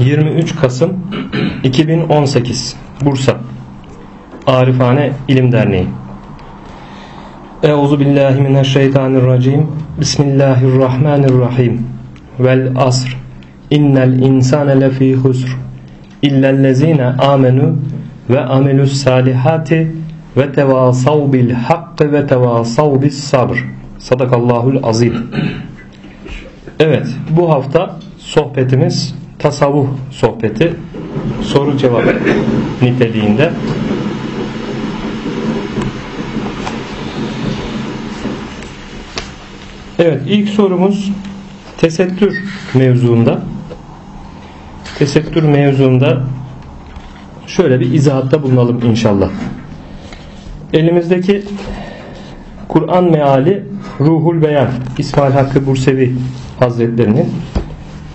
23 Kasım 2018 Bursa. Arifane İlim Derneği. Euzu billahi mineşşeytanirracim. Bismillahirrahmanirrahim. Vel asr. İnnel insane lefî husr. İllellezine amenu ve amelus salihati ve tevasav bil hakkı ve tevasav bis sabr. Sadakallahul azim. Evet bu hafta sohbetimiz tasavvuf sohbeti soru cevap niteliğinde Evet ilk sorumuz tesettür mevzuunda tesettür mevzuunda şöyle bir izahatta bulunalım inşallah. Elimizdeki Kur'an meali Ruhul Beyan İsmail Hakkı Bursevi Hazretlerinin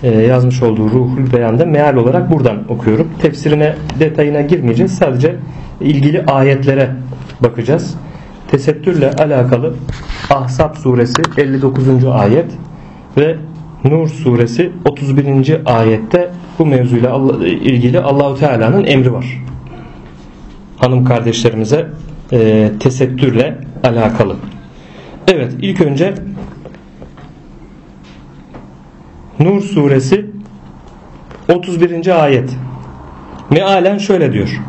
yazmış olduğu Ruhul Beyan'da meal olarak buradan okuyorum. Tefsirine detayına girmeyeceğiz. Sadece ilgili ayetlere bakacağız. Tesettürle alakalı Ahzab suresi 59. ayet ve Nur suresi 31. ayette bu mevzuyla ilgili Allahu Teala'nın emri var. Hanım kardeşlerimize e, tesettürle alakalı. Evet ilk önce Nur suresi 31. ayet mealen şöyle diyor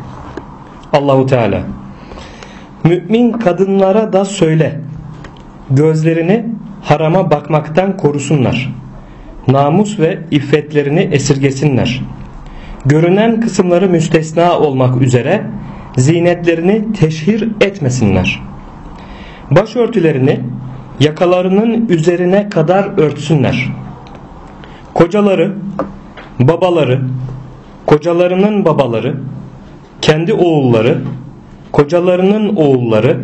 Allahu Teala Mümin kadınlara da söyle gözlerini harama bakmaktan korusunlar namus ve iffetlerini esirgesinler. Görünen kısımları müstesna olmak üzere zinetlerini teşhir etmesinler. Başörtülerini yakalarının üzerine kadar örtsünler. Kocaları, babaları, kocalarının babaları, kendi oğulları, kocalarının oğulları,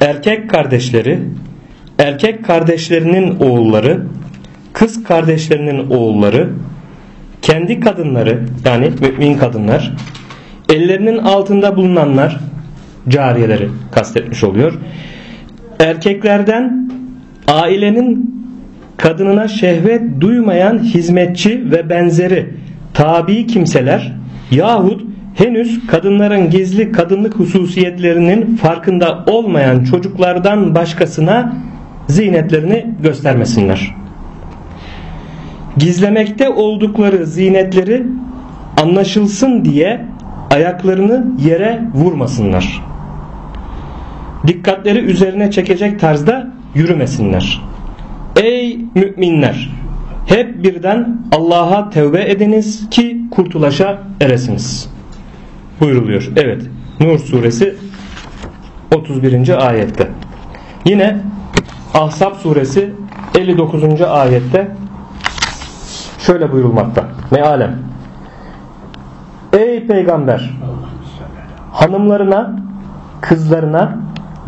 erkek kardeşleri, erkek kardeşlerinin oğulları, kız kardeşlerinin oğulları, kendi kadınları yani mümin kadınlar, ellerinin altında bulunanlar, cariyeleri kastetmiş oluyor. Erkeklerden ailenin kadınına şehvet duymayan hizmetçi ve benzeri tabi kimseler yahut henüz kadınların gizli kadınlık hususiyetlerinin farkında olmayan çocuklardan başkasına zinetlerini göstermesinler gizlemekte oldukları zinetleri anlaşılsın diye ayaklarını yere vurmasınlar. Dikkatleri üzerine çekecek tarzda yürümesinler. Ey müminler! Hep birden Allah'a tevbe ediniz ki kurtulaşa eresiniz. Buyuruluyor. Evet. Nur suresi 31. ayette. Yine Ahzab suresi 59. ayette şöyle buyurulmakta. Mealem. Ey peygamber hanımlarına, kızlarına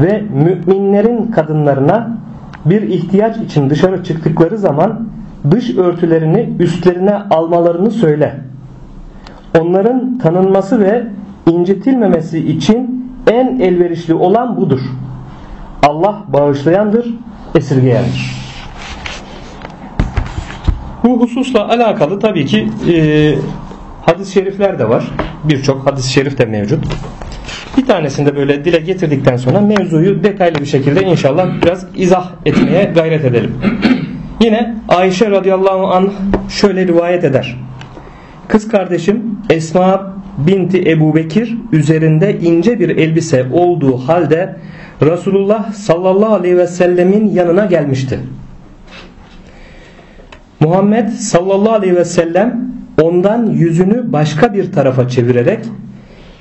ve müminlerin kadınlarına bir ihtiyaç için dışarı çıktıkları zaman dış örtülerini üstlerine almalarını söyle. Onların tanınması ve incitilmemesi için en elverişli olan budur. Allah bağışlayandır, esirgeyendir. Bu hususla alakalı tabii ki e, hadis-i şerifler de var. Birçok hadis-i şerif de mevcut. Bir tanesini de böyle dile getirdikten sonra mevzuyu detaylı bir şekilde inşallah biraz izah etmeye gayret edelim. Yine Ayşe radıyallahu anh şöyle rivayet eder. Kız kardeşim Esma binti Ebu Bekir üzerinde ince bir elbise olduğu halde Resulullah sallallahu aleyhi ve sellemin yanına gelmişti. Muhammed sallallahu aleyhi ve sellem ondan yüzünü başka bir tarafa çevirerek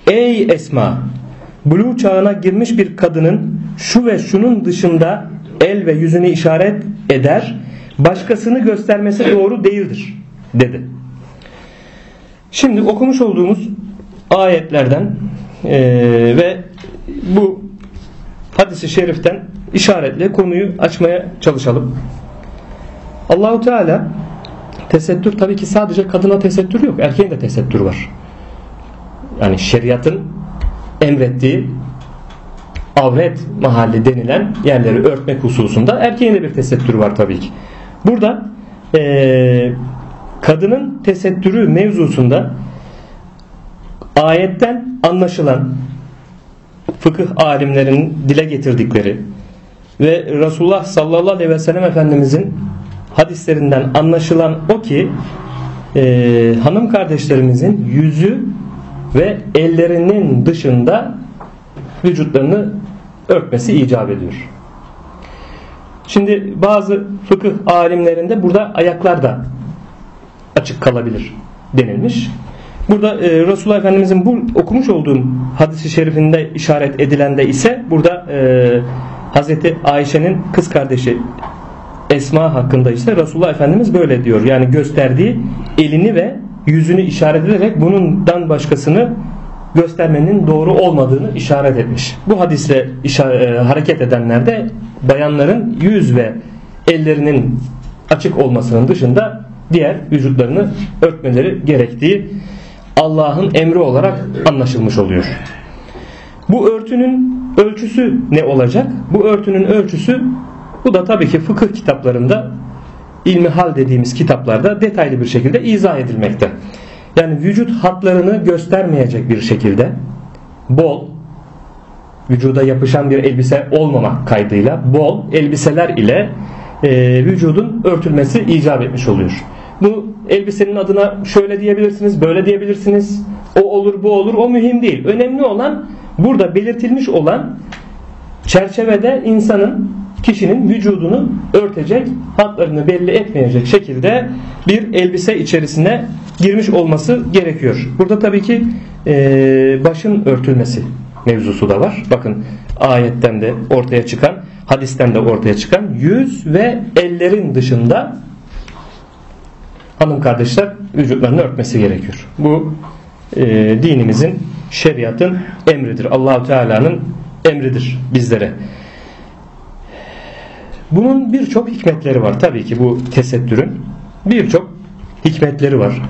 Ey Esma Bulu çağına girmiş bir kadının şu ve şunun dışında el ve yüzünü işaret eder başkasını göstermesi doğru değildir dedi. Şimdi okumuş olduğumuz ayetlerden e, ve bu hadisi şeriften işaretle konuyu açmaya çalışalım. Allahu Teala tesettür tabii ki sadece kadına tesettür yok. Erkeğin de tesettür var. Yani şeriatın emrettiği avret mahalli denilen yerleri örtmek hususunda erkeğin de bir tesettürü var tabii ki. Burada ee, kadının tesettürü mevzusunda ayetten anlaşılan fıkıh alimlerinin dile getirdikleri ve Resulullah sallallahu aleyhi ve sellem Efendimizin hadislerinden anlaşılan o ki e, hanım kardeşlerimizin yüzü ve ellerinin dışında vücutlarını örtmesi icap ediyor. Şimdi bazı fıkıh alimlerinde burada ayaklar da açık kalabilir denilmiş. Burada e, Resulullah Efendimizin bu okumuş olduğum hadisi şerifinde işaret edilende ise burada e, Hazreti Ayşe'nin kız kardeşi Esma hakkında ise Resulullah Efendimiz böyle diyor. Yani gösterdiği elini ve yüzünü işaret ederek bundan başkasını göstermenin doğru olmadığını işaret etmiş. Bu hadisle işaret, hareket edenler de bayanların yüz ve ellerinin açık olmasının dışında diğer vücutlarını örtmeleri gerektiği Allah'ın emri olarak anlaşılmış oluyor. Bu örtünün ölçüsü ne olacak? Bu örtünün ölçüsü bu da tabii ki fıkıh kitaplarında ilmihal dediğimiz kitaplarda detaylı bir şekilde izah edilmekte. Yani vücut hatlarını göstermeyecek bir şekilde bol vücuda yapışan bir elbise olmamak kaydıyla bol elbiseler ile e, vücudun örtülmesi icap etmiş oluyor. Bu elbisenin adına şöyle diyebilirsiniz, böyle diyebilirsiniz. O olur, bu olur. O mühim değil. Önemli olan burada belirtilmiş olan çerçevede insanın kişinin vücudunu örtecek, hatlarını belli etmeyecek şekilde bir elbise içerisine girmiş olması gerekiyor. Burada tabii ki e, başın örtülmesi mevzusu da var. Bakın ayetten de ortaya çıkan, hadisten de ortaya çıkan yüz ve ellerin dışında hanım kardeşler vücutlarını örtmesi gerekiyor. Bu e, dinimizin, şeriatın emridir. Allahu Teala'nın emridir bizlere. Bunun birçok hikmetleri var. Tabii ki bu tesettürün birçok hikmetleri var.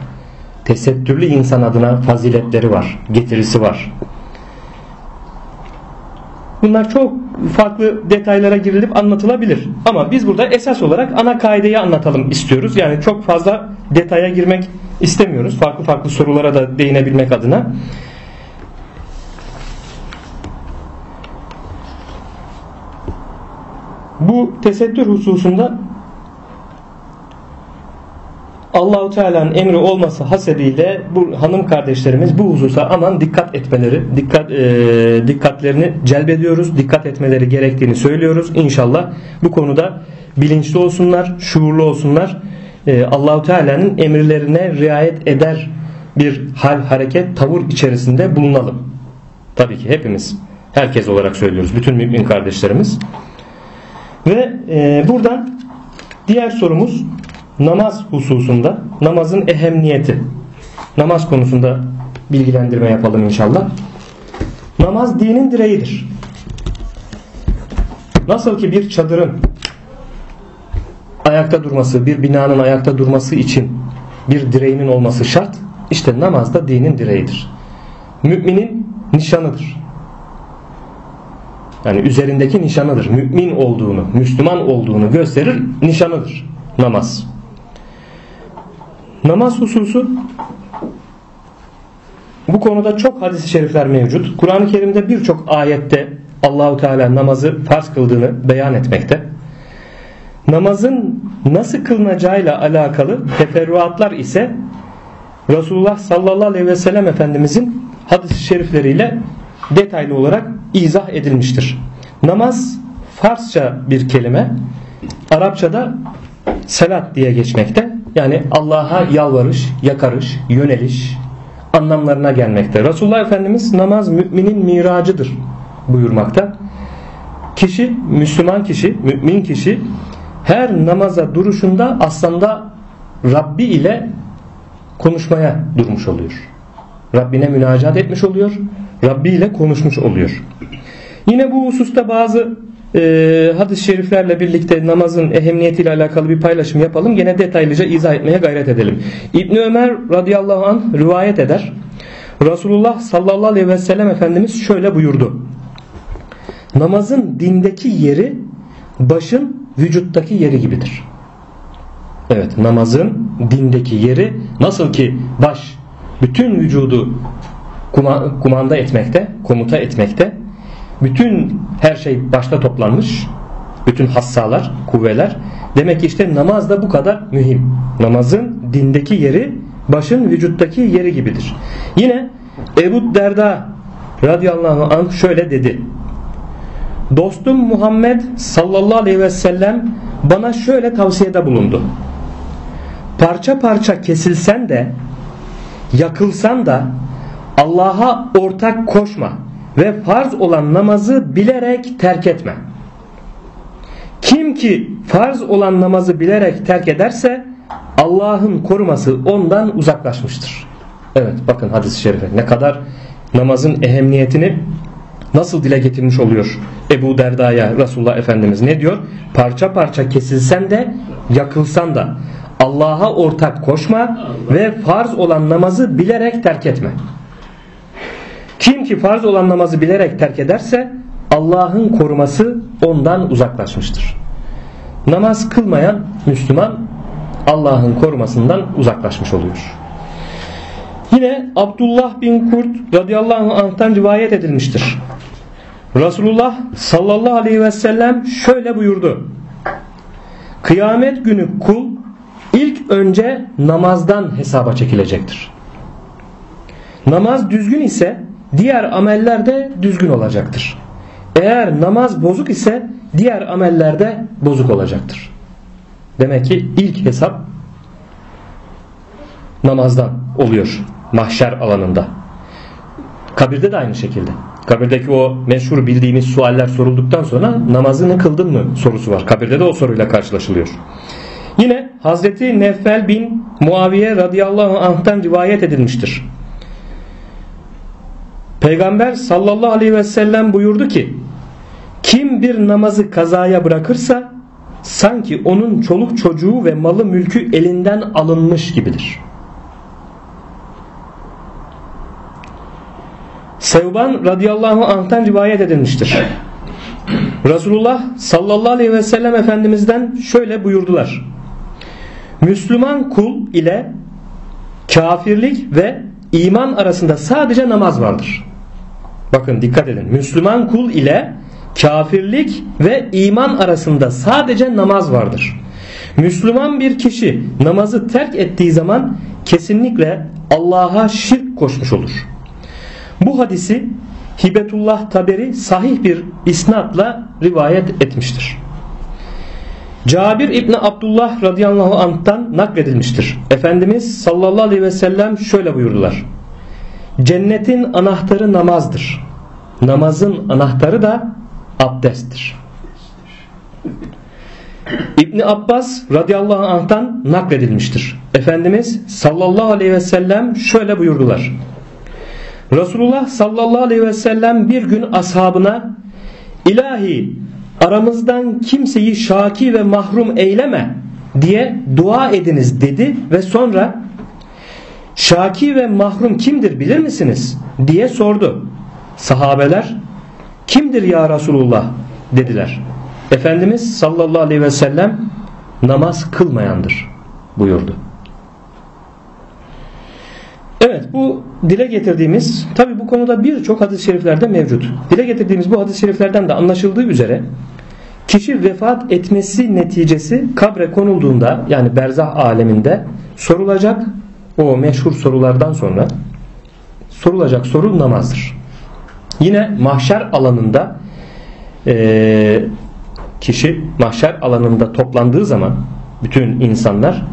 Tesettürlü insan adına faziletleri var, getirisi var. Bunlar çok farklı detaylara girilip anlatılabilir. Ama biz burada esas olarak ana kaideyi anlatalım istiyoruz. Yani çok fazla detaya girmek istemiyoruz. Farklı farklı sorulara da değinebilmek adına. Bu tesettür hususunda Allahu Teala'nın emri olması hasebiyle bu hanım kardeşlerimiz bu hususa aman dikkat etmeleri, dikkat e, dikkatlerini celbediyoruz, dikkat etmeleri gerektiğini söylüyoruz. İnşallah bu konuda bilinçli olsunlar, şuurlu olsunlar. E, Allahu Teala'nın emirlerine riayet eder bir hal, hareket, tavır içerisinde bulunalım. Tabii ki hepimiz, herkes olarak söylüyoruz. Bütün mümin kardeşlerimiz. Ve e, buradan diğer sorumuz namaz hususunda namazın ehemmiyeti. Namaz konusunda bilgilendirme yapalım inşallah. Namaz dinin direğidir. Nasıl ki bir çadırın ayakta durması, bir binanın ayakta durması için bir direğinin olması şart. İşte namaz da dinin direğidir. Müminin nişanıdır. Yani üzerindeki nişanıdır. Mümin olduğunu, Müslüman olduğunu gösterir nişanıdır namaz. Namaz hususu bu konuda çok hadis-i şerifler mevcut. Kur'an-ı Kerim'de birçok ayette Allahu Teala namazı farz kıldığını beyan etmekte. Namazın nasıl kılınacağıyla alakalı teferruatlar ise Resulullah sallallahu aleyhi ve sellem Efendimizin hadis-i şerifleriyle detaylı olarak izah edilmiştir. Namaz Farsça bir kelime. Arapçada salat diye geçmekte. Yani Allah'a yalvarış, yakarış, yöneliş anlamlarına gelmekte. Resulullah Efendimiz namaz müminin miracıdır buyurmakta. Kişi, Müslüman kişi, mümin kişi her namaza duruşunda aslında Rabbi ile konuşmaya durmuş oluyor. Rabbine münacat etmiş oluyor. Rabbi ile konuşmuş oluyor. Yine bu hususta bazı e, hadis-i şeriflerle birlikte namazın ehemmiyetiyle alakalı bir paylaşım yapalım. Gene detaylıca izah etmeye gayret edelim. İbn Ömer radıyallahu anh rivayet eder. Resulullah sallallahu aleyhi ve sellem Efendimiz şöyle buyurdu. Namazın dindeki yeri başın vücuttaki yeri gibidir. Evet namazın dindeki yeri nasıl ki baş bütün vücudu kumanda etmekte, komuta etmekte. Bütün her şey başta toplanmış. Bütün hassalar, kuvveler. Demek ki işte namaz da bu kadar mühim. Namazın dindeki yeri başın vücuttaki yeri gibidir. Yine Ebu Derda radıyallahu anh şöyle dedi. Dostum Muhammed sallallahu aleyhi ve sellem bana şöyle tavsiyede bulundu. Parça parça kesilsen de yakılsan da Allah'a ortak koşma ve farz olan namazı bilerek terk etme. Kim ki farz olan namazı bilerek terk ederse Allah'ın koruması ondan uzaklaşmıştır. Evet bakın hadis-i şerife ne kadar namazın ehemmiyetini nasıl dile getirmiş oluyor Ebu Derda'ya Resulullah Efendimiz ne diyor? Parça parça kesilsen de yakılsan da Allah'a ortak koşma ve farz olan namazı bilerek terk etme. Kim ki farz olan namazı bilerek terk ederse Allah'ın koruması ondan uzaklaşmıştır. Namaz kılmayan Müslüman Allah'ın korumasından uzaklaşmış oluyor. Yine Abdullah bin Kurt radıyallahu anh'tan rivayet edilmiştir. Resulullah sallallahu aleyhi ve sellem şöyle buyurdu. Kıyamet günü kul ilk önce namazdan hesaba çekilecektir. Namaz düzgün ise diğer ameller de düzgün olacaktır. Eğer namaz bozuk ise diğer ameller de bozuk olacaktır. Demek ki ilk hesap namazdan oluyor mahşer alanında. Kabirde de aynı şekilde. Kabirdeki o meşhur bildiğimiz sualler sorulduktan sonra namazını kıldın mı sorusu var. Kabirde de o soruyla karşılaşılıyor. Yine Hazreti Nefel bin Muaviye radıyallahu anh'tan rivayet edilmiştir. Peygamber sallallahu aleyhi ve sellem buyurdu ki kim bir namazı kazaya bırakırsa sanki onun çoluk çocuğu ve malı mülkü elinden alınmış gibidir. Sevban radıyallahu anh'tan rivayet edilmiştir. Resulullah sallallahu aleyhi ve sellem Efendimiz'den şöyle buyurdular. Müslüman kul ile kafirlik ve iman arasında sadece namaz vardır. Bakın dikkat edin. Müslüman kul ile kafirlik ve iman arasında sadece namaz vardır. Müslüman bir kişi namazı terk ettiği zaman kesinlikle Allah'a şirk koşmuş olur. Bu hadisi Hibetullah Taberi sahih bir isnatla rivayet etmiştir. Cabir İbni Abdullah radıyallahu anh'tan nakledilmiştir. Efendimiz sallallahu aleyhi ve sellem şöyle buyurdular. Cennetin anahtarı namazdır. Namazın anahtarı da abdesttir. İbni Abbas radıyallahu anh'tan nakledilmiştir. Efendimiz sallallahu aleyhi ve sellem şöyle buyurdular. Resulullah sallallahu aleyhi ve sellem bir gün ashabına ilahi aramızdan kimseyi şaki ve mahrum eyleme diye dua ediniz dedi ve sonra şaki ve mahrum kimdir bilir misiniz diye sordu. Sahabeler kimdir ya Resulullah dediler. Efendimiz sallallahu aleyhi ve sellem namaz kılmayandır buyurdu. Evet bu dile getirdiğimiz tabi bu konuda birçok hadis-i şeriflerde mevcut. Dile getirdiğimiz bu hadis-i şeriflerden de anlaşıldığı üzere kişi vefat etmesi neticesi kabre konulduğunda yani berzah aleminde sorulacak o meşhur sorulardan sonra sorulacak soru namazdır. Yine mahşer alanında e, kişi mahşer alanında toplandığı zaman bütün insanlar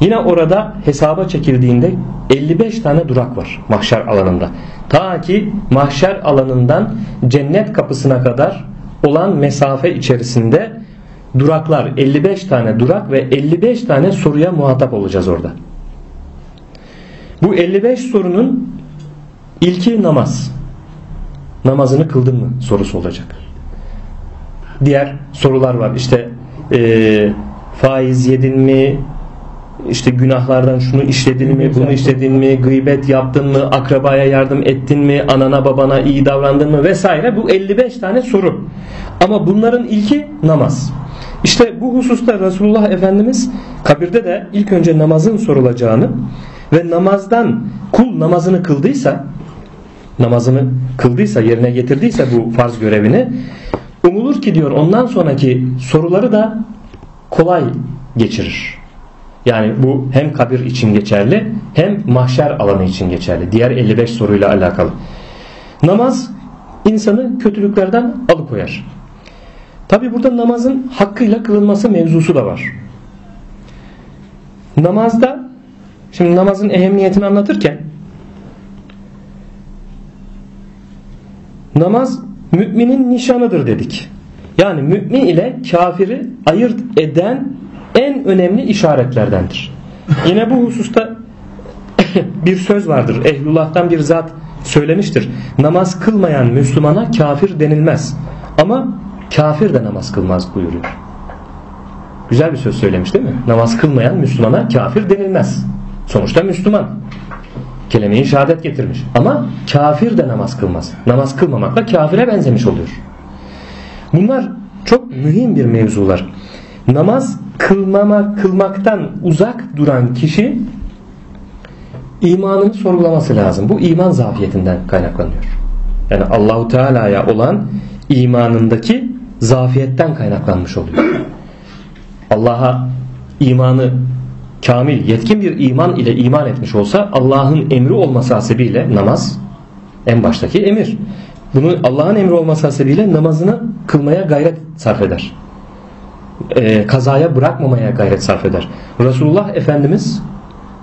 Yine orada hesaba çekildiğinde 55 tane durak var mahşer alanında. Ta ki mahşer alanından cennet kapısına kadar olan mesafe içerisinde duraklar 55 tane durak ve 55 tane soruya muhatap olacağız orada. Bu 55 sorunun ilki namaz. Namazını kıldın mı sorusu olacak. Diğer sorular var. İşte e, faiz yedin mi, işte günahlardan şunu işledin mi, bunu işledin mi, gıybet yaptın mı, akrabaya yardım ettin mi, anana babana iyi davrandın mı vesaire. Bu 55 tane soru. Ama bunların ilki namaz. İşte bu hususta Resulullah Efendimiz kabirde de ilk önce namazın sorulacağını ve namazdan kul namazını kıldıysa namazını kıldıysa yerine getirdiyse bu farz görevini umulur ki diyor ondan sonraki soruları da kolay geçirir. Yani bu hem kabir için geçerli hem mahşer alanı için geçerli. Diğer 55 soruyla alakalı. Namaz insanı kötülüklerden alıkoyar. Tabi burada namazın hakkıyla kılınması mevzusu da var. Namazda şimdi namazın ehemmiyetini anlatırken namaz müminin nişanıdır dedik. Yani mümin ile kafiri ayırt eden en önemli işaretlerdendir. Yine bu hususta bir söz vardır. Ehlullah'tan bir zat söylemiştir. Namaz kılmayan Müslümana kafir denilmez. Ama kafir de namaz kılmaz buyuruyor. Güzel bir söz söylemiş değil mi? Namaz kılmayan Müslümana kafir denilmez. Sonuçta Müslüman. Kelime-i şehadet getirmiş. Ama kafir de namaz kılmaz. Namaz kılmamakla kafire benzemiş oluyor. Bunlar çok mühim bir mevzular. Namaz kılmama, kılmaktan uzak duran kişi imanını sorgulaması lazım. Bu iman zafiyetinden kaynaklanıyor. Yani Allahu Teala'ya olan imanındaki zafiyetten kaynaklanmış oluyor. Allah'a imanı kamil, yetkin bir iman ile iman etmiş olsa Allah'ın emri olması hasebiyle namaz en baştaki emir. Bunu Allah'ın emri olması hasebiyle namazını kılmaya gayret sarf eder. Ee, kazaya bırakmamaya gayret sarf eder. Resulullah Efendimiz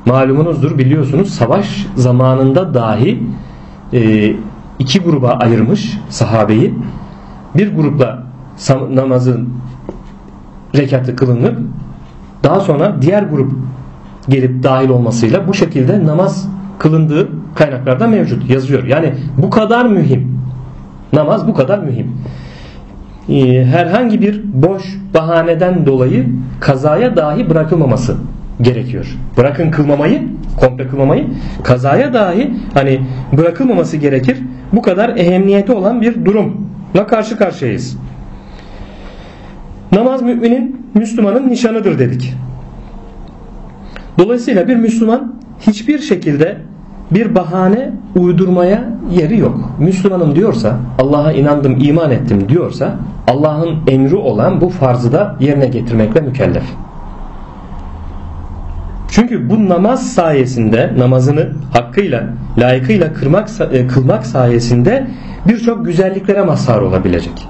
malumunuzdur biliyorsunuz savaş zamanında dahi e, iki gruba ayırmış sahabeyi. Bir grupla namazın rekatı kılınıp daha sonra diğer grup gelip dahil olmasıyla bu şekilde namaz kılındığı kaynaklarda mevcut yazıyor. Yani bu kadar mühim. Namaz bu kadar mühim. Ee, herhangi bir boş bahaneden dolayı kazaya dahi bırakılmaması gerekiyor. Bırakın kılmamayı, komple kılmamayı, kazaya dahi hani bırakılmaması gerekir. Bu kadar ehemmiyeti olan bir durumla karşı karşıyayız. Namaz müminin, Müslümanın nişanıdır dedik. Dolayısıyla bir Müslüman hiçbir şekilde bir bahane uydurmaya yeri yok. Müslümanım diyorsa, Allah'a inandım, iman ettim diyorsa, Allah'ın emri olan bu farzı da yerine getirmekle mükellef. Çünkü bu namaz sayesinde namazını hakkıyla, layıkıyla kırmak, e, kılmak sayesinde birçok güzelliklere mazhar olabilecek.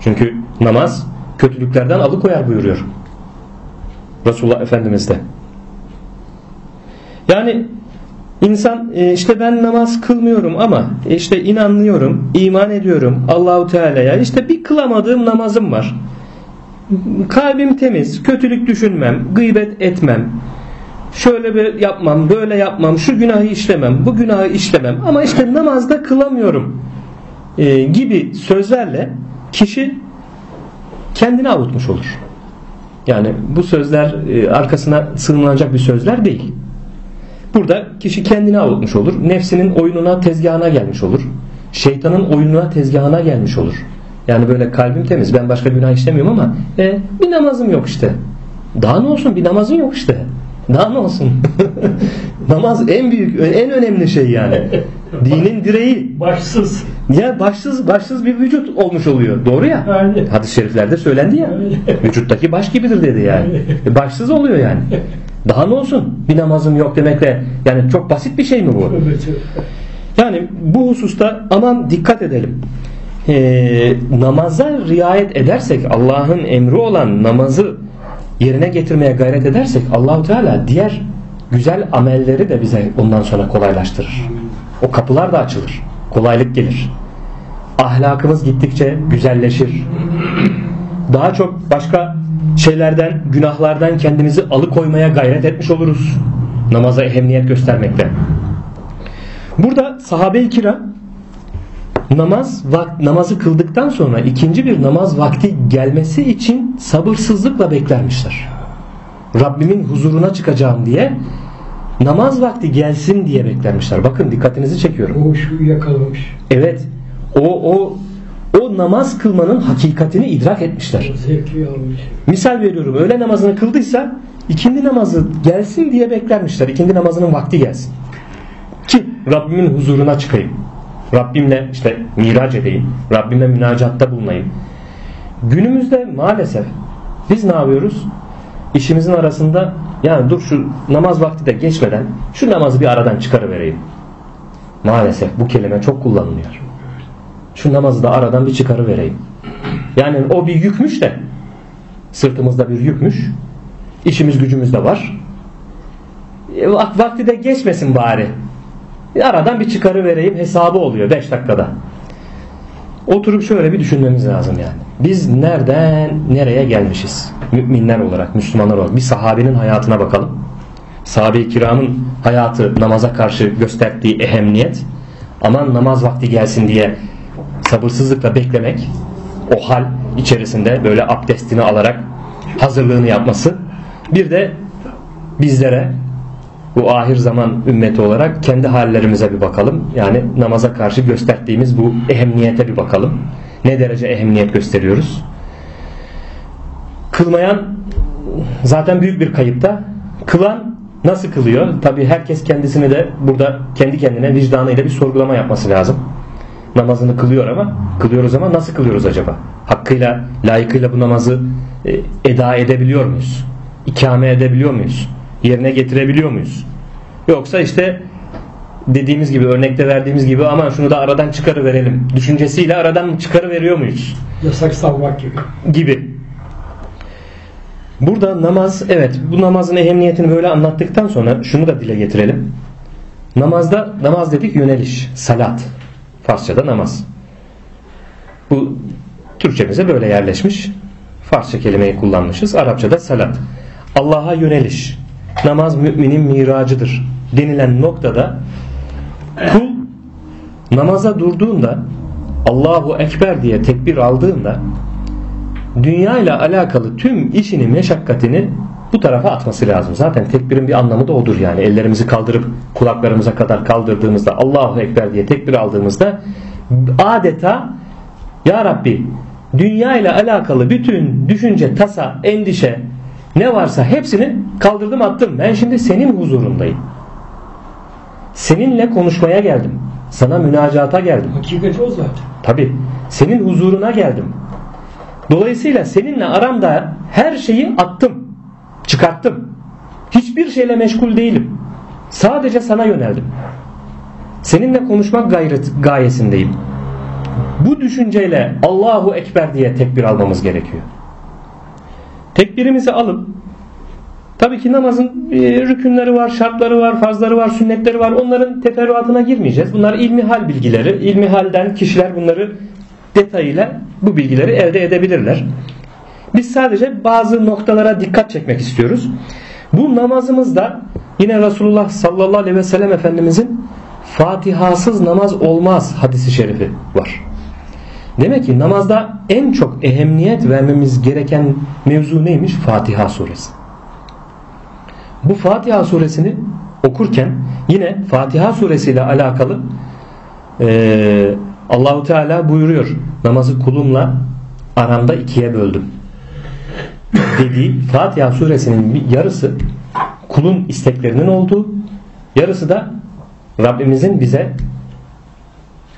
Çünkü namaz kötülüklerden alıkoyar buyuruyor. Resulullah Efendimiz de. Yani insan e, işte ben namaz kılmıyorum ama işte inanıyorum, iman ediyorum Allahu Teala'ya. İşte bir kılamadığım namazım var. Kalbim temiz, kötülük düşünmem, gıybet etmem. Şöyle bir yapmam, böyle yapmam, şu günahı işlemem, bu günahı işlemem ama işte namazda kılamıyorum e, gibi sözlerle kişi kendini avutmuş olur. Yani bu sözler e, arkasına sığınılacak bir sözler değil. Burada kişi kendini avutmuş olur. Nefsinin oyununa, tezgahına gelmiş olur. Şeytanın oyununa, tezgahına gelmiş olur. Yani böyle kalbim temiz. Ben başka günah işlemiyorum ama e, bir namazım yok işte. Daha ne olsun bir namazın yok işte. Daha ne olsun? Namaz en büyük, en önemli şey yani. Dinin direği. Başsız. Ya başsız, başsız bir vücut olmuş oluyor. Doğru ya. Öyle. Hadis-i şeriflerde söylendi ya. Vücuttaki baş gibidir dedi yani. E, başsız oluyor yani. Daha ne olsun? Bir namazım yok demekle yani çok basit bir şey mi bu? Yani bu hususta aman dikkat edelim. Ee, namaza riayet edersek Allah'ın emri olan namazı yerine getirmeye gayret edersek Allahu Teala diğer güzel amelleri de bize ondan sonra kolaylaştırır. O kapılar da açılır. Kolaylık gelir. Ahlakımız gittikçe güzelleşir. Daha çok başka şeylerden, günahlardan kendimizi alıkoymaya gayret etmiş oluruz. Namaza ehemmiyet göstermekte. Burada sahabe-i kiram namaz vak namazı kıldıktan sonra ikinci bir namaz vakti gelmesi için sabırsızlıkla beklermişler. Rabbimin huzuruna çıkacağım diye namaz vakti gelsin diye beklermişler. Bakın dikkatinizi çekiyorum. O şu yakalamış. Evet. O o o namaz kılmanın hakikatini idrak etmişler. Misal veriyorum öğle namazını kıldıysa ikindi namazı gelsin diye beklermişler. İkindi namazının vakti gelsin. Ki Rabbimin huzuruna çıkayım. Rabbimle işte miraç edeyim. Rabbime münacatta bulunayım. Günümüzde maalesef biz ne yapıyoruz? İşimizin arasında yani dur şu namaz vakti de geçmeden şu namazı bir aradan çıkarıvereyim. Maalesef bu kelime çok kullanılıyor. Şu namazı da aradan bir çıkarıvereyim. Yani o bir yükmüş de sırtımızda bir yükmüş. İşimiz gücümüz de var. E, vakti de geçmesin bari. Aradan bir çıkarı vereyim hesabı oluyor 5 dakikada. Oturup şöyle bir düşünmemiz lazım yani. Biz nereden nereye gelmişiz? Müminler olarak, Müslümanlar olarak. Bir sahabenin hayatına bakalım. Sahabe-i kiramın hayatı namaza karşı gösterdiği ehemmiyet. Aman namaz vakti gelsin diye sabırsızlıkla beklemek. O hal içerisinde böyle abdestini alarak hazırlığını yapması. Bir de bizlere bu ahir zaman ümmeti olarak kendi hallerimize bir bakalım. Yani namaza karşı gösterdiğimiz bu ehemmiyete bir bakalım. Ne derece ehemmiyet gösteriyoruz? Kılmayan zaten büyük bir kayıpta. Kılan nasıl kılıyor? Tabi herkes kendisini de burada kendi kendine vicdanıyla bir sorgulama yapması lazım. Namazını kılıyor ama kılıyoruz ama nasıl kılıyoruz acaba? Hakkıyla, layıkıyla bu namazı e, eda edebiliyor muyuz? İkame edebiliyor muyuz? Yerine getirebiliyor muyuz? Yoksa işte dediğimiz gibi örnekte verdiğimiz gibi ama şunu da aradan çıkarı verelim düşüncesiyle aradan çıkarı veriyor muyuz? Yasak savmak gibi. Gibi. Burada namaz evet bu namazın ehemmiyetini böyle anlattıktan sonra şunu da dile getirelim. Namazda namaz dedik yöneliş, salat. Farsçada namaz. Bu Türkçemize böyle yerleşmiş. Farsça kelimeyi kullanmışız. Arapçada salat. Allah'a yöneliş. Namaz müminin miracıdır denilen noktada kul namaza durduğunda Allahu Ekber diye tekbir aldığında dünya ile alakalı tüm işini meşakkatini bu tarafa atması lazım. Zaten tekbirin bir anlamı da odur yani. Ellerimizi kaldırıp kulaklarımıza kadar kaldırdığımızda Allahu Ekber diye tekbir aldığımızda adeta Ya Rabbi dünya ile alakalı bütün düşünce, tasa, endişe ne varsa hepsini kaldırdım attım. Ben şimdi senin huzurundayım. Seninle konuşmaya geldim. Sana münacata geldim. Hakikati o zaten. Tabi senin huzuruna geldim. Dolayısıyla seninle aramda her şeyi attım. Çıkarttım. Hiçbir şeyle meşgul değilim. Sadece sana yöneldim. Seninle konuşmak gayret, gayesindeyim. Bu düşünceyle Allahu Ekber diye tekbir almamız gerekiyor. Tekbirimizi alıp tabii ki namazın e, rükünleri var, şartları var, farzları var, sünnetleri var. Onların teferruatına girmeyeceğiz. Bunlar ilmi hal bilgileri. İlmi halden kişiler bunları detayıyla bu bilgileri elde edebilirler. Biz sadece bazı noktalara dikkat çekmek istiyoruz. Bu namazımızda yine Resulullah sallallahu aleyhi ve sellem Efendimizin Fatihasız namaz olmaz hadisi şerifi var. Demek ki namazda en çok ehemmiyet vermemiz gereken mevzu neymiş? Fatiha suresi. Bu Fatiha suresini okurken yine Fatiha suresiyle alakalı e, Allahu Teala buyuruyor namazı kulumla aramda ikiye böldüm dediği Fatiha suresinin yarısı kulun isteklerinin olduğu yarısı da Rabbimizin bize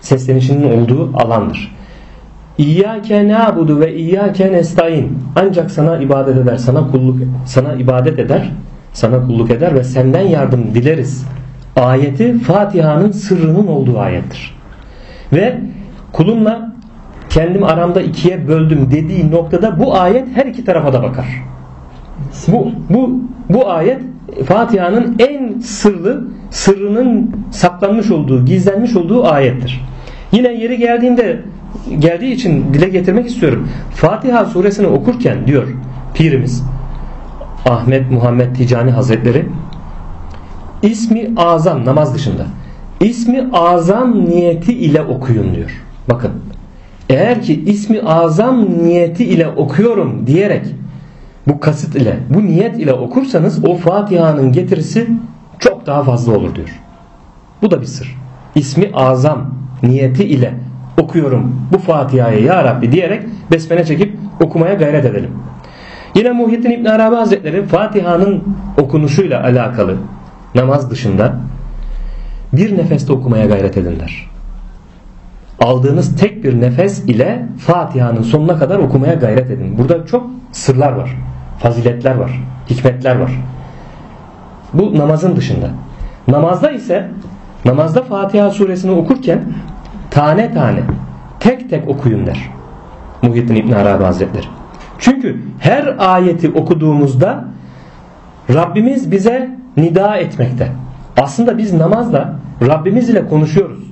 seslenişinin olduğu alandır. İyyâke nâbudu ve iyyâke nestaîn. Ancak sana ibadet eder, sana kulluk sana ibadet eder, sana kulluk eder ve senden yardım dileriz. Ayeti Fatiha'nın sırrının olduğu ayettir. Ve kulumla kendim aramda ikiye böldüm dediği noktada bu ayet her iki tarafa da bakar. Bu bu bu ayet Fatiha'nın en sırlı, sırrının saklanmış olduğu, gizlenmiş olduğu ayettir. Yine yeri geldiğinde geldiği için dile getirmek istiyorum. Fatiha suresini okurken diyor pirimiz Ahmet Muhammed Ticani Hazretleri ismi azam namaz dışında ismi azam niyeti ile okuyun diyor. Bakın eğer ki ismi azam niyeti ile okuyorum diyerek bu kasıt ile bu niyet ile okursanız o Fatiha'nın getirisi çok daha fazla olur diyor. Bu da bir sır. İsmi azam niyeti ile okuyorum bu Fatiha'yı ya Rabbi diyerek besmele çekip okumaya gayret edelim. Yine Muhyiddin İbn Arabi Hazretleri Fatiha'nın okunuşuyla alakalı namaz dışında bir nefeste okumaya gayret edinler. Aldığınız tek bir nefes ile Fatiha'nın sonuna kadar okumaya gayret edin. Burada çok sırlar var, faziletler var, hikmetler var. Bu namazın dışında. Namazda ise namazda Fatiha suresini okurken tane tane tek tek okuyun der. Muhyiddin İbn Arabi Hazretleri. Çünkü her ayeti okuduğumuzda Rabbimiz bize nida etmekte. Aslında biz namazda Rabbimiz ile konuşuyoruz.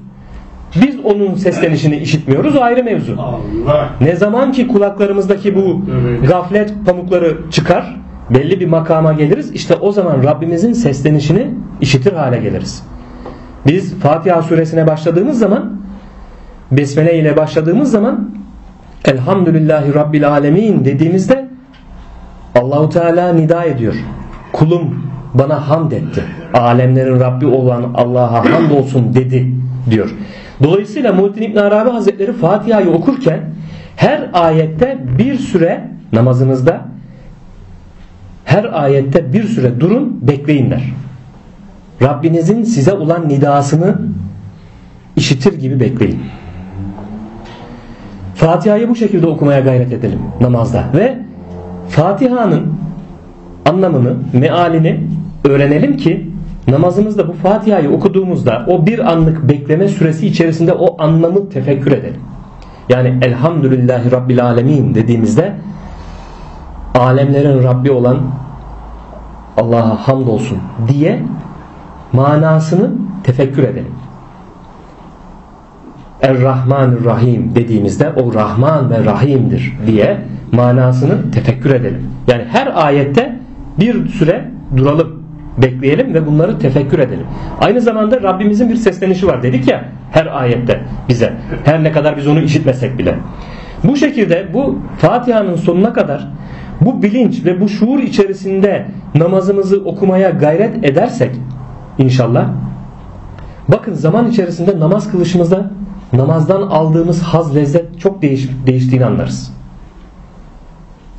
Biz onun seslenişini işitmiyoruz o ayrı mevzu. Allah. Ne zaman ki kulaklarımızdaki bu Evet. gaflet pamukları çıkar, belli bir makama geliriz. İşte o zaman Rabbimizin seslenişini işitir hale geliriz. Biz Fatiha suresine başladığımız zaman Besmele ile başladığımız zaman Elhamdülillahi Rabbil Alemin dediğimizde Allahu Teala nida ediyor. Kulum bana hamd etti. Alemlerin Rabbi olan Allah'a hamd olsun dedi diyor. Dolayısıyla Muhittin İbn Arabi Hazretleri Fatiha'yı okurken her ayette bir süre namazınızda her ayette bir süre durun bekleyin der. Rabbinizin size olan nidasını işitir gibi bekleyin. Fatiha'yı bu şekilde okumaya gayret edelim namazda ve Fatiha'nın anlamını, mealini öğrenelim ki namazımızda bu Fatiha'yı okuduğumuzda o bir anlık bekleme süresi içerisinde o anlamı tefekkür edelim. Yani Elhamdülillahi Rabbil Alemin dediğimizde alemlerin Rabbi olan Allah'a hamdolsun diye manasını tefekkür edelim. Er-Rahmanir-Rahim dediğimizde o Rahman ve Rahim'dir diye manasını tefekkür edelim. Yani her ayette bir süre duralım, bekleyelim ve bunları tefekkür edelim. Aynı zamanda Rabbimizin bir seslenişi var dedik ya her ayette bize. Her ne kadar biz onu işitmesek bile. Bu şekilde bu Fatiha'nın sonuna kadar bu bilinç ve bu şuur içerisinde namazımızı okumaya gayret edersek inşallah bakın zaman içerisinde namaz kılışımızda namazdan aldığımız haz lezzet çok değiş, değiştiğini anlarız.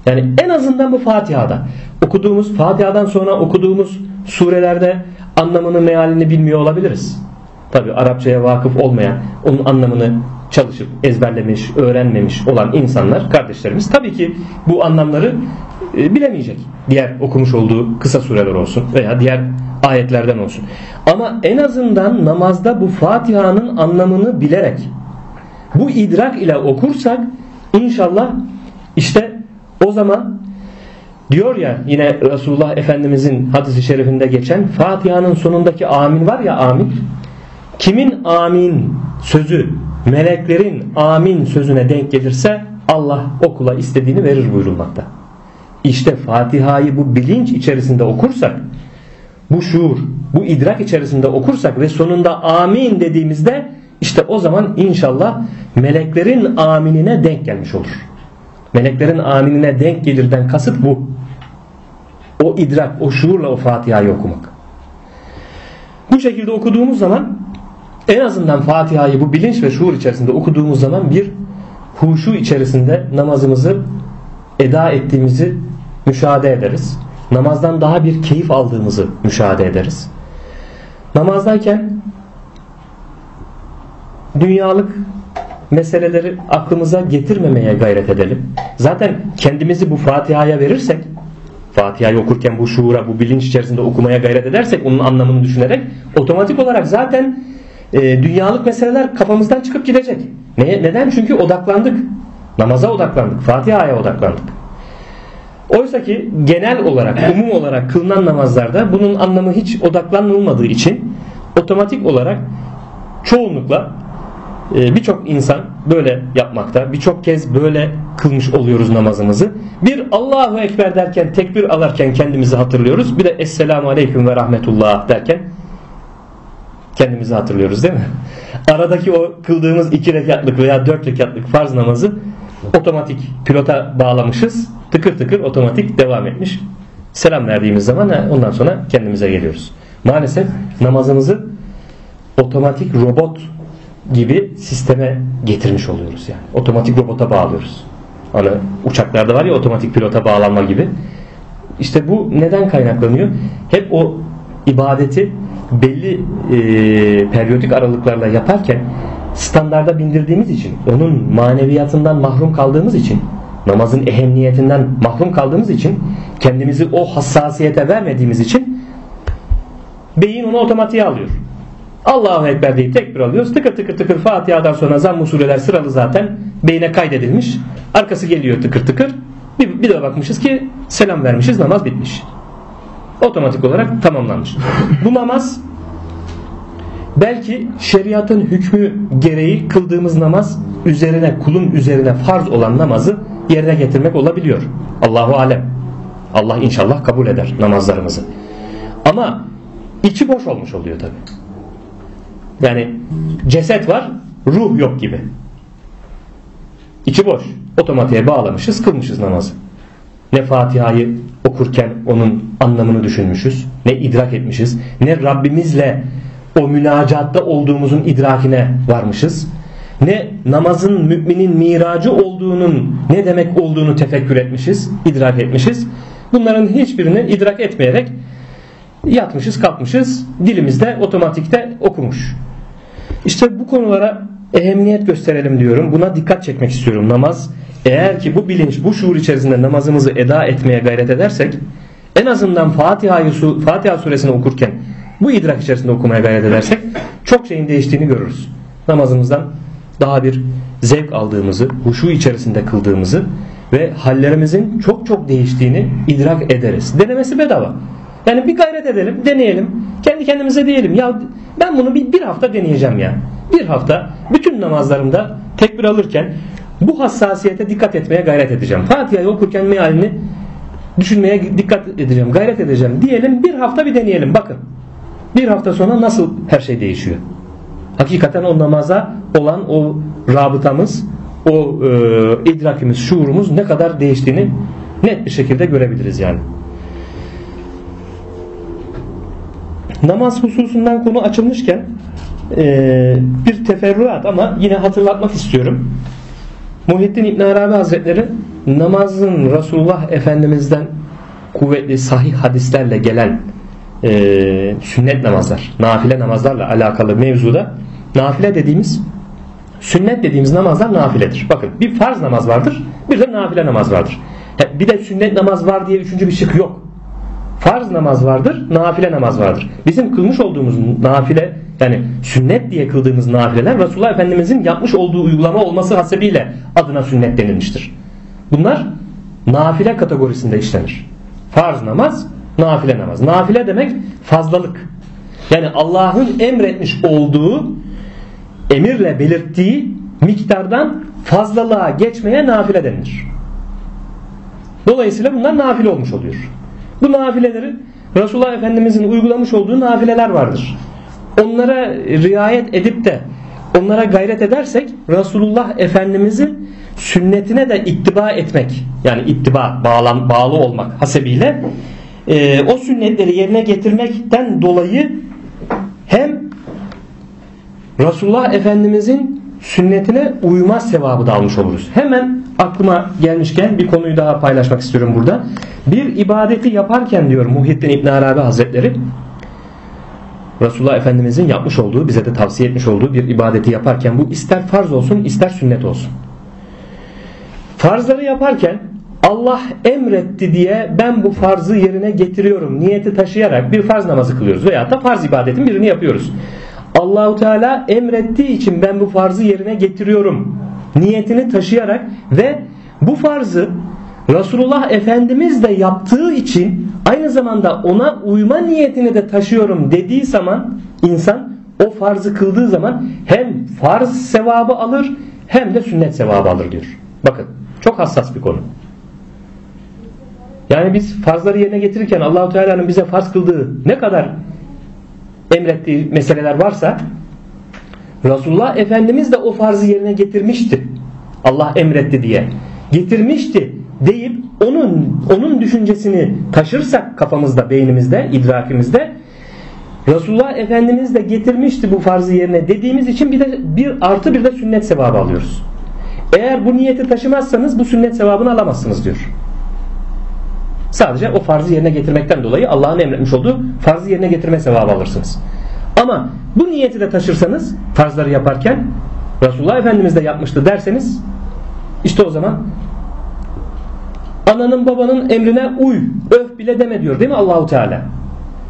Yani en azından bu Fatiha'da okuduğumuz Fatiha'dan sonra okuduğumuz surelerde anlamını mealini bilmiyor olabiliriz. Tabi Arapçaya vakıf olmayan onun anlamını çalışıp ezberlemiş, öğrenmemiş olan insanlar, kardeşlerimiz tabii ki bu anlamları e, bilemeyecek. Diğer okumuş olduğu kısa sureler olsun veya diğer ayetlerden olsun. Ama en azından namazda bu Fatiha'nın anlamını bilerek bu idrak ile okursak inşallah işte o zaman diyor ya yine Resulullah Efendimizin hadisi şerifinde geçen Fatiha'nın sonundaki amin var ya amin kimin amin sözü meleklerin amin sözüne denk gelirse Allah okula istediğini verir buyurulmakta. İşte Fatiha'yı bu bilinç içerisinde okursak bu şuur, bu idrak içerisinde okursak ve sonunda amin dediğimizde işte o zaman inşallah meleklerin aminine denk gelmiş olur. Meleklerin aminine denk gelirden kasıt bu. O idrak, o şuurla o Fatiha'yı okumak. Bu şekilde okuduğumuz zaman en azından Fatiha'yı bu bilinç ve şuur içerisinde okuduğumuz zaman bir huşu içerisinde namazımızı eda ettiğimizi müşahede ederiz. Namazdan daha bir keyif aldığımızı müşahede ederiz. Namazdayken dünyalık meseleleri aklımıza getirmemeye gayret edelim. Zaten kendimizi bu Fatiha'ya verirsek Fatiha'yı okurken bu şuura, bu bilinç içerisinde okumaya gayret edersek onun anlamını düşünerek otomatik olarak zaten e, dünyalık meseleler kafamızdan çıkıp gidecek. Ne, neden? Çünkü odaklandık. Namaza odaklandık. Fatiha'ya odaklandık. Oysa ki genel olarak, umum olarak kılınan namazlarda bunun anlamı hiç odaklanılmadığı için otomatik olarak çoğunlukla birçok insan böyle yapmakta. Birçok kez böyle kılmış oluyoruz namazımızı. Bir Allahu Ekber derken, tekbir alarken kendimizi hatırlıyoruz. Bir de Esselamu Aleyküm ve Rahmetullah derken kendimizi hatırlıyoruz değil mi? Aradaki o kıldığımız iki rekatlık veya dört rekatlık farz namazı otomatik pilota bağlamışız. Tıkır tıkır otomatik devam etmiş. Selam verdiğimiz zaman ondan sonra kendimize geliyoruz. Maalesef namazımızı otomatik robot gibi sisteme getirmiş oluyoruz yani. Otomatik robota bağlıyoruz. Hani uçaklarda var ya otomatik pilota bağlanma gibi. İşte bu neden kaynaklanıyor? Hep o ibadeti belli e, periyodik aralıklarla yaparken standarda bindirdiğimiz için, onun maneviyatından mahrum kaldığımız için, namazın ehemmiyetinden mahrum kaldığımız için, kendimizi o hassasiyete vermediğimiz için beyin onu otomatiğe alıyor. Allahu Ekber deyip tekbir alıyoruz. Tıkır tıkır tıkır Fatiha'dan sonra zamm sureler sıralı zaten beyne kaydedilmiş. Arkası geliyor tıkır tıkır. Bir, bir de bakmışız ki selam vermişiz namaz bitmiş. Otomatik olarak tamamlanmış. Bu namaz belki şeriatın hükmü gereği kıldığımız namaz üzerine kulun üzerine farz olan namazı yerine getirmek olabiliyor. Allahu alem. Allah inşallah kabul eder namazlarımızı. Ama içi boş olmuş oluyor tabi. Yani ceset var, ruh yok gibi. İçi boş. Otomatiğe bağlamışız, kılmışız namazı. Ne Fatiha'yı okurken onun anlamını düşünmüşüz, ne idrak etmişiz, ne Rabbimizle o münacatta olduğumuzun idrakine varmışız. Ne namazın müminin miracı olduğunun ne demek olduğunu tefekkür etmişiz, idrak etmişiz. Bunların hiçbirini idrak etmeyerek yatmışız, kalkmışız. Dilimizde otomatikte okumuş. İşte bu konulara ehemmiyet gösterelim diyorum. Buna dikkat çekmek istiyorum. Namaz eğer ki bu bilinç, bu şuur içerisinde namazımızı eda etmeye gayret edersek en azından Fatiha'yı Fatiha suresini okurken bu idrak içerisinde okumaya gayret edersek çok şeyin değiştiğini görürüz. Namazımızdan daha bir zevk aldığımızı, huşu içerisinde kıldığımızı ve hallerimizin çok çok değiştiğini idrak ederiz. Denemesi bedava. Yani bir gayret edelim, deneyelim. Kendi kendimize diyelim ya ben bunu bir, bir hafta deneyeceğim ya. Bir hafta bütün namazlarımda tekbir alırken bu hassasiyete dikkat etmeye gayret edeceğim. Fatiha'yı okurken mealini düşünmeye dikkat edeceğim, gayret edeceğim. Diyelim bir hafta bir deneyelim. Bakın. Bir hafta sonra nasıl her şey değişiyor. Hakikaten o namaza olan o rabıtamız, o e, idrakimiz, şuurumuz ne kadar değiştiğini net bir şekilde görebiliriz yani. Namaz hususundan konu açılmışken e, bir teferruat ama yine hatırlatmak istiyorum. Muhittin İbn Arabi Hazretleri namazın Resulullah Efendimiz'den kuvvetli sahih hadislerle gelen e, sünnet namazlar, nafile namazlarla alakalı mevzuda nafile dediğimiz sünnet dediğimiz namazlar nafiledir. Bakın bir farz namaz vardır, bir de nafile namaz vardır. Bir de sünnet namaz var diye üçüncü bir şık yok. Farz namaz vardır, nafile namaz vardır. Bizim kılmış olduğumuz nafile yani sünnet diye kıldığımız nafileler Resulullah Efendimizin yapmış olduğu uygulama olması hasebiyle adına sünnet denilmiştir. Bunlar nafile kategorisinde işlenir. Farz namaz, nafile namaz. Nafile demek fazlalık. Yani Allah'ın emretmiş olduğu emirle belirttiği miktardan fazlalığa geçmeye nafile denilir. Dolayısıyla bunlar nafile olmuş oluyor. Bu nafileleri Resulullah Efendimizin uygulamış olduğu nafileler vardır. Onlara riayet edip de onlara gayret edersek Resulullah Efendimizin sünnetine de ittiba etmek yani ittiba bağlan, bağlı olmak hasebiyle e, o sünnetleri yerine getirmekten dolayı hem Resulullah Efendimizin sünnetine uyma sevabı da almış oluruz. Hemen aklıma gelmişken bir konuyu daha paylaşmak istiyorum burada. Bir ibadeti yaparken diyor Muhyiddin İbn Arabi Hazretleri Resulullah Efendimizin yapmış olduğu bize de tavsiye etmiş olduğu bir ibadeti yaparken bu ister farz olsun ister sünnet olsun. Farzları yaparken Allah emretti diye ben bu farzı yerine getiriyorum niyeti taşıyarak bir farz namazı kılıyoruz veya da farz ibadetin birini yapıyoruz. Allahu Teala emrettiği için ben bu farzı yerine getiriyorum niyetini taşıyarak ve bu farzı Resulullah Efendimiz de yaptığı için aynı zamanda ona uyma niyetini de taşıyorum dediği zaman insan o farzı kıldığı zaman hem farz sevabı alır hem de sünnet sevabı alır diyor. Bakın çok hassas bir konu. Yani biz farzları yerine getirirken Allahu Teala'nın bize farz kıldığı ne kadar emrettiği meseleler varsa Resulullah Efendimiz de o farzı yerine getirmişti. Allah emretti diye. Getirmişti deyip onun onun düşüncesini taşırsak kafamızda, beynimizde, idrakimizde Resulullah Efendimiz de getirmişti bu farzı yerine dediğimiz için bir de bir artı bir de sünnet sevabı alıyoruz. Eğer bu niyeti taşımazsanız bu sünnet sevabını alamazsınız diyor. Sadece o farzı yerine getirmekten dolayı Allah'ın emretmiş olduğu farzı yerine getirme sevabı alırsınız. Ama bu niyeti de taşırsanız farzları yaparken Resulullah Efendimiz de yapmıştı derseniz işte o zaman ananın babanın emrine uy, öf bile deme diyor değil mi Allahu Teala?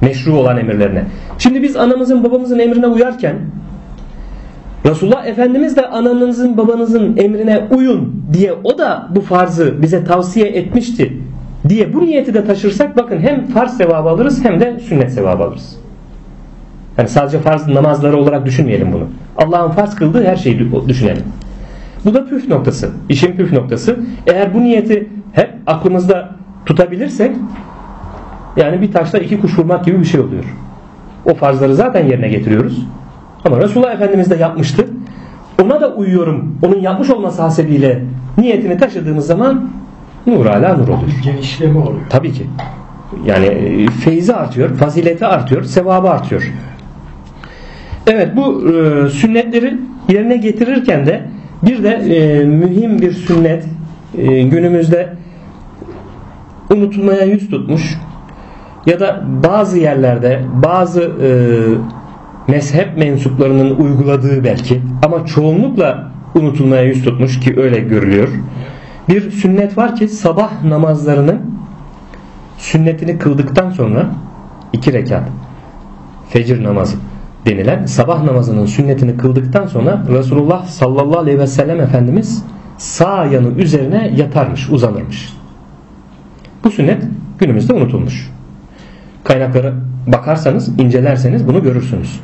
Meşru olan emirlerine. Şimdi biz anamızın babamızın emrine uyarken Resulullah Efendimiz de ananızın babanızın emrine uyun diye o da bu farzı bize tavsiye etmişti diye bu niyeti de taşırsak bakın hem farz sevabı alırız hem de sünnet sevabı alırız. Yani sadece farz namazları olarak düşünmeyelim bunu. Allah'ın farz kıldığı her şeyi düşünelim. Bu da püf noktası. İşin püf noktası. Eğer bu niyeti hep aklımızda tutabilirsek yani bir taşla iki kuş vurmak gibi bir şey oluyor. O farzları zaten yerine getiriyoruz. Ama Resulullah Efendimiz de yapmıştı. Ona da uyuyorum. Onun yapmış olması hasebiyle niyetini taşıdığımız zaman nur ala nur oluyor. Genişleme oluyor. Tabii ki. Yani e, feyzi artıyor, fazileti artıyor, sevabı artıyor. Evet bu e, sünnetleri yerine getirirken de bir de e, mühim bir sünnet e, günümüzde unutulmaya yüz tutmuş ya da bazı yerlerde bazı e, mezhep mensuplarının uyguladığı belki ama çoğunlukla unutulmaya yüz tutmuş ki öyle görülüyor. Bir sünnet var ki sabah namazlarının sünnetini kıldıktan sonra iki rekat fecir namazı denilen sabah namazının sünnetini kıldıktan sonra Resulullah sallallahu aleyhi ve sellem Efendimiz sağ yanı üzerine yatarmış, uzanırmış. Bu sünnet günümüzde unutulmuş. Kaynaklara bakarsanız, incelerseniz bunu görürsünüz.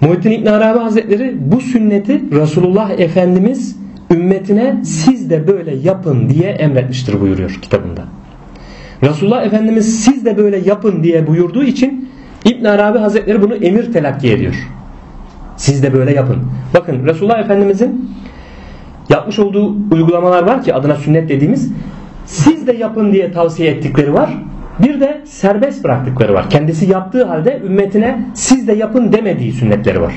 Muhittin İbn Arabi Hazretleri bu sünneti Resulullah Efendimiz ümmetine siz de böyle yapın diye emretmiştir buyuruyor kitabında. Resulullah Efendimiz siz de böyle yapın diye buyurduğu için İbn Arabi Hazretleri bunu emir telakki ediyor. Siz de böyle yapın. Bakın Resulullah Efendimizin yapmış olduğu uygulamalar var ki adına sünnet dediğimiz siz de yapın diye tavsiye ettikleri var. Bir de serbest bıraktıkları var. Kendisi yaptığı halde ümmetine siz de yapın demediği sünnetleri var.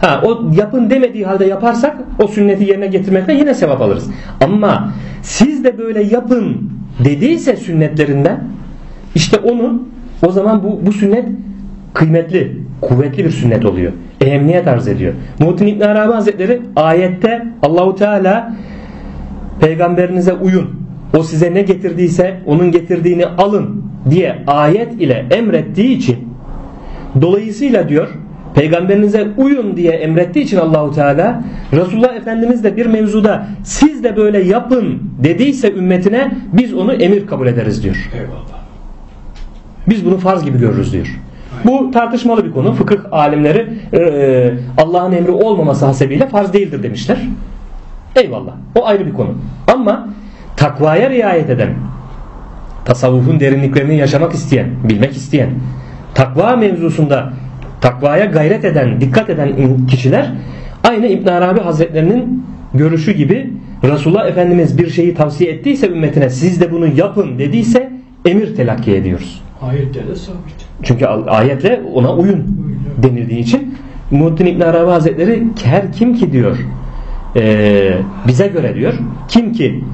Ha, o yapın demediği halde yaparsak o sünneti yerine getirmekle yine sevap alırız. Ama siz de böyle yapın dediyse sünnetlerinden işte onu o zaman bu, bu sünnet kıymetli, kuvvetli bir sünnet oluyor. Ehemmiyet arz ediyor. Muhittin İbn Arabi Hazretleri ayette Allahu Teala peygamberinize uyun. O size ne getirdiyse onun getirdiğini alın diye ayet ile emrettiği için dolayısıyla diyor peygamberinize uyun diye emrettiği için Allahu Teala Resulullah Efendimiz de bir mevzuda siz de böyle yapın dediyse ümmetine biz onu emir kabul ederiz diyor. Eyvallah. Biz bunu farz gibi görürüz diyor. Bu tartışmalı bir konu. Fıkıh alimleri e, Allah'ın emri olmaması hasebiyle farz değildir demişler. Eyvallah. O ayrı bir konu. Ama takvaya riayet eden, tasavvufun derinliklerini yaşamak isteyen, bilmek isteyen, takva mevzusunda takvaya gayret eden, dikkat eden kişiler aynı İbn Arabi Hazretlerinin görüşü gibi Resulullah Efendimiz bir şeyi tavsiye ettiyse ümmetine siz de bunu yapın dediyse emir telakki ediyoruz. Ayette de sabit. Çünkü ayetle ona uyun denildiği için Muhittin İbn Arabi Hazretleri her kim ki diyor e, bize göre diyor kim ki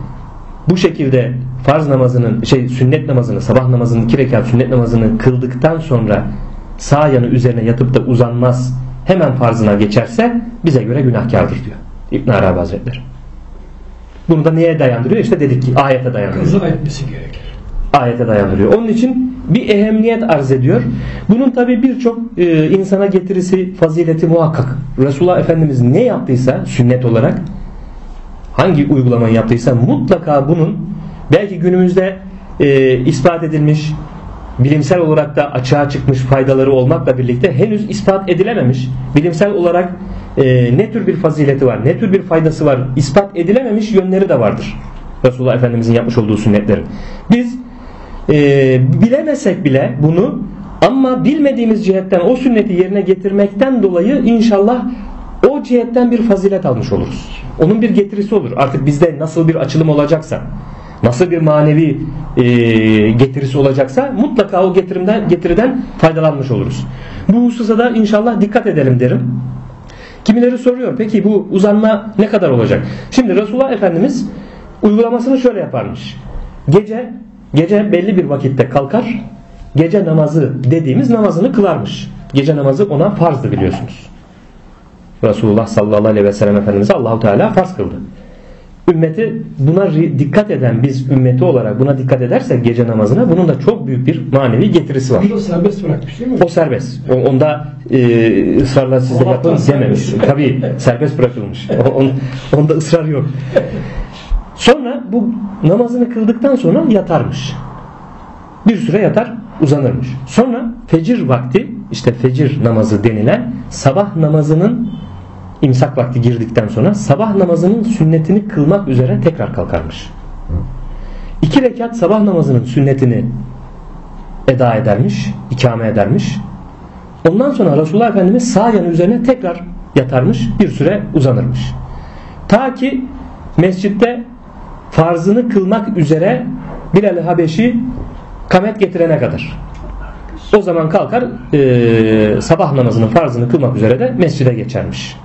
bu şekilde farz namazının şey sünnet namazını sabah namazının iki rekat sünnet namazını kıldıktan sonra sağ yanı üzerine yatıp da uzanmaz hemen farzına geçerse bize göre günahkardır diyor İbn Arabi Hazretleri. Bunu da neye dayandırıyor? İşte dedik ki ayete dayandırıyor. Kaza etmesi gerekir. Ayete dayandırıyor. Onun için bir ehemmiyet arz ediyor. Bunun tabi birçok e, insana getirisi, fazileti muhakkak. Resulullah Efendimiz ne yaptıysa sünnet olarak hangi uygulamayı yaptıysa mutlaka bunun belki günümüzde e, ispat edilmiş bilimsel olarak da açığa çıkmış faydaları olmakla birlikte henüz ispat edilememiş bilimsel olarak e, ne tür bir fazileti var ne tür bir faydası var ispat edilememiş yönleri de vardır Resulullah Efendimizin yapmış olduğu sünnetlerin biz e, bilemesek bile bunu ama bilmediğimiz cihetten o sünneti yerine getirmekten dolayı inşallah o cihetten bir fazilet almış oluruz onun bir getirisi olur artık bizde nasıl bir açılım olacaksa nasıl bir manevi e, getirisi olacaksa mutlaka o getirimden getiriden faydalanmış oluruz. Bu hususa da inşallah dikkat edelim derim. Kimileri soruyor peki bu uzanma ne kadar olacak? Şimdi Resulullah Efendimiz uygulamasını şöyle yaparmış. Gece gece belli bir vakitte kalkar. Gece namazı dediğimiz namazını kılarmış. Gece namazı ona farzdı biliyorsunuz. Resulullah sallallahu aleyhi ve sellem Efendimiz'e Allahu Teala farz kıldı. Ümmeti buna dikkat eden biz ümmeti olarak buna dikkat edersek gece namazına bunun da çok büyük bir manevi getirisi var. Da serbest bırakmış değil mi? O serbest. O- Onda e, ısrarla siz de yapın dememiş. Tabii serbest bırakılmış. O- on- onda ısrar yok. Bu namazını kıldıktan sonra yatarmış. Bir süre yatar uzanırmış. Sonra fecir vakti işte fecir namazı denilen sabah namazının imsak vakti girdikten sonra sabah namazının sünnetini kılmak üzere tekrar kalkarmış. İki rekat sabah namazının sünnetini eda edermiş, ikame edermiş. Ondan sonra Resulullah Efendimiz sağ yanı üzerine tekrar yatarmış, bir süre uzanırmış. Ta ki mescitte farzını kılmak üzere Bilal-i Habeşi kamet getirene kadar. O zaman kalkar e, sabah namazının farzını kılmak üzere de mescide geçermiş.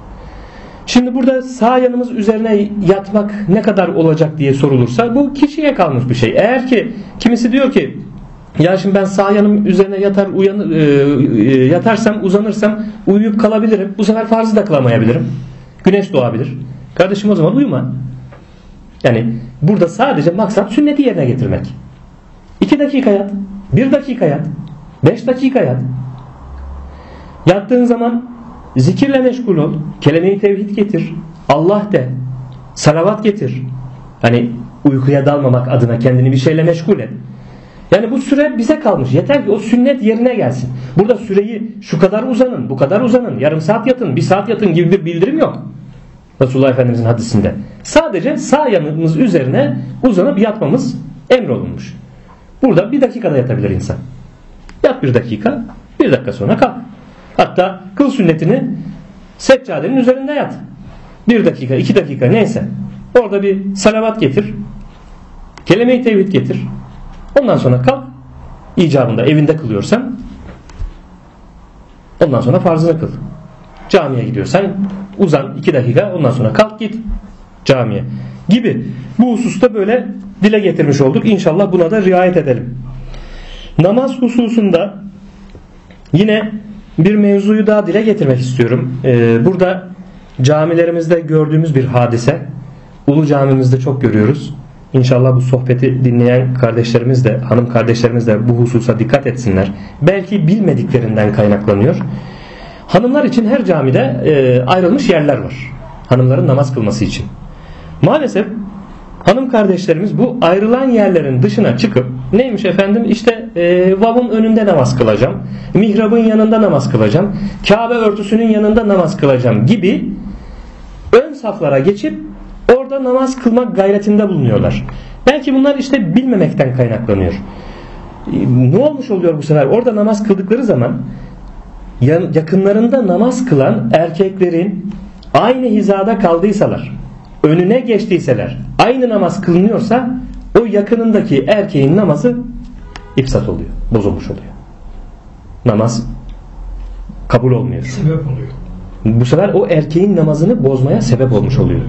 Şimdi burada sağ yanımız üzerine yatmak ne kadar olacak diye sorulursa bu kişiye kalmış bir şey. Eğer ki kimisi diyor ki ya şimdi ben sağ yanım üzerine yatar uyanır, e, e, yatarsam uzanırsam uyuyup kalabilirim. Bu sefer farzı da kılamayabilirim. Güneş doğabilir. Kardeşim o zaman uyuma. Yani burada sadece maksat sünneti yerine getirmek. 2 dakika yat. 1 dakika yat. 5 dakika yat. Yattığın zaman zikirle meşgul ol. Kelime-i tevhid getir. Allah de. Salavat getir. Hani uykuya dalmamak adına kendini bir şeyle meşgul et. Yani bu süre bize kalmış. Yeter ki o sünnet yerine gelsin. Burada süreyi şu kadar uzanın, bu kadar uzanın, yarım saat yatın, bir saat yatın gibi bir bildirim yok. Resulullah Efendimizin hadisinde. Sadece sağ yanımız üzerine uzanıp yatmamız emrolunmuş. Burada bir dakikada yatabilir insan. Yat bir dakika, bir dakika sonra kalk. Hatta kıl sünnetini seccadenin üzerinde yat. Bir dakika, iki dakika neyse. Orada bir salavat getir. Kelime-i tevhid getir. Ondan sonra kalk. icabında evinde kılıyorsan ondan sonra farzını kıl. Camiye gidiyorsan uzan iki dakika ondan sonra kalk git camiye gibi. Bu hususta böyle dile getirmiş olduk. İnşallah buna da riayet edelim. Namaz hususunda yine bir mevzuyu daha dile getirmek istiyorum. Ee, burada camilerimizde gördüğümüz bir hadise. Ulu camimizde çok görüyoruz. İnşallah bu sohbeti dinleyen kardeşlerimiz de, hanım kardeşlerimiz de bu hususa dikkat etsinler. Belki bilmediklerinden kaynaklanıyor. Hanımlar için her camide e, ayrılmış yerler var. Hanımların namaz kılması için. Maalesef hanım kardeşlerimiz bu ayrılan yerlerin dışına çıkıp neymiş efendim işte e, vavun önünde namaz kılacağım. Mihrabın yanında namaz kılacağım. Kabe örtüsünün yanında namaz kılacağım gibi ön saflara geçip orada namaz kılmak gayretinde bulunuyorlar. Belki bunlar işte bilmemekten kaynaklanıyor. E, Ne olmuş oluyor bu sefer? Orada namaz kıldıkları zaman yakınlarında namaz kılan erkeklerin aynı hizada kaldıysalar, önüne geçtiyseler, aynı namaz kılınıyorsa o yakınındaki erkeğin namazı ifsat oluyor, bozulmuş oluyor. Namaz kabul olmuyor. Sebep oluyor. Bu sefer o erkeğin namazını bozmaya sebep olmuş oluyor.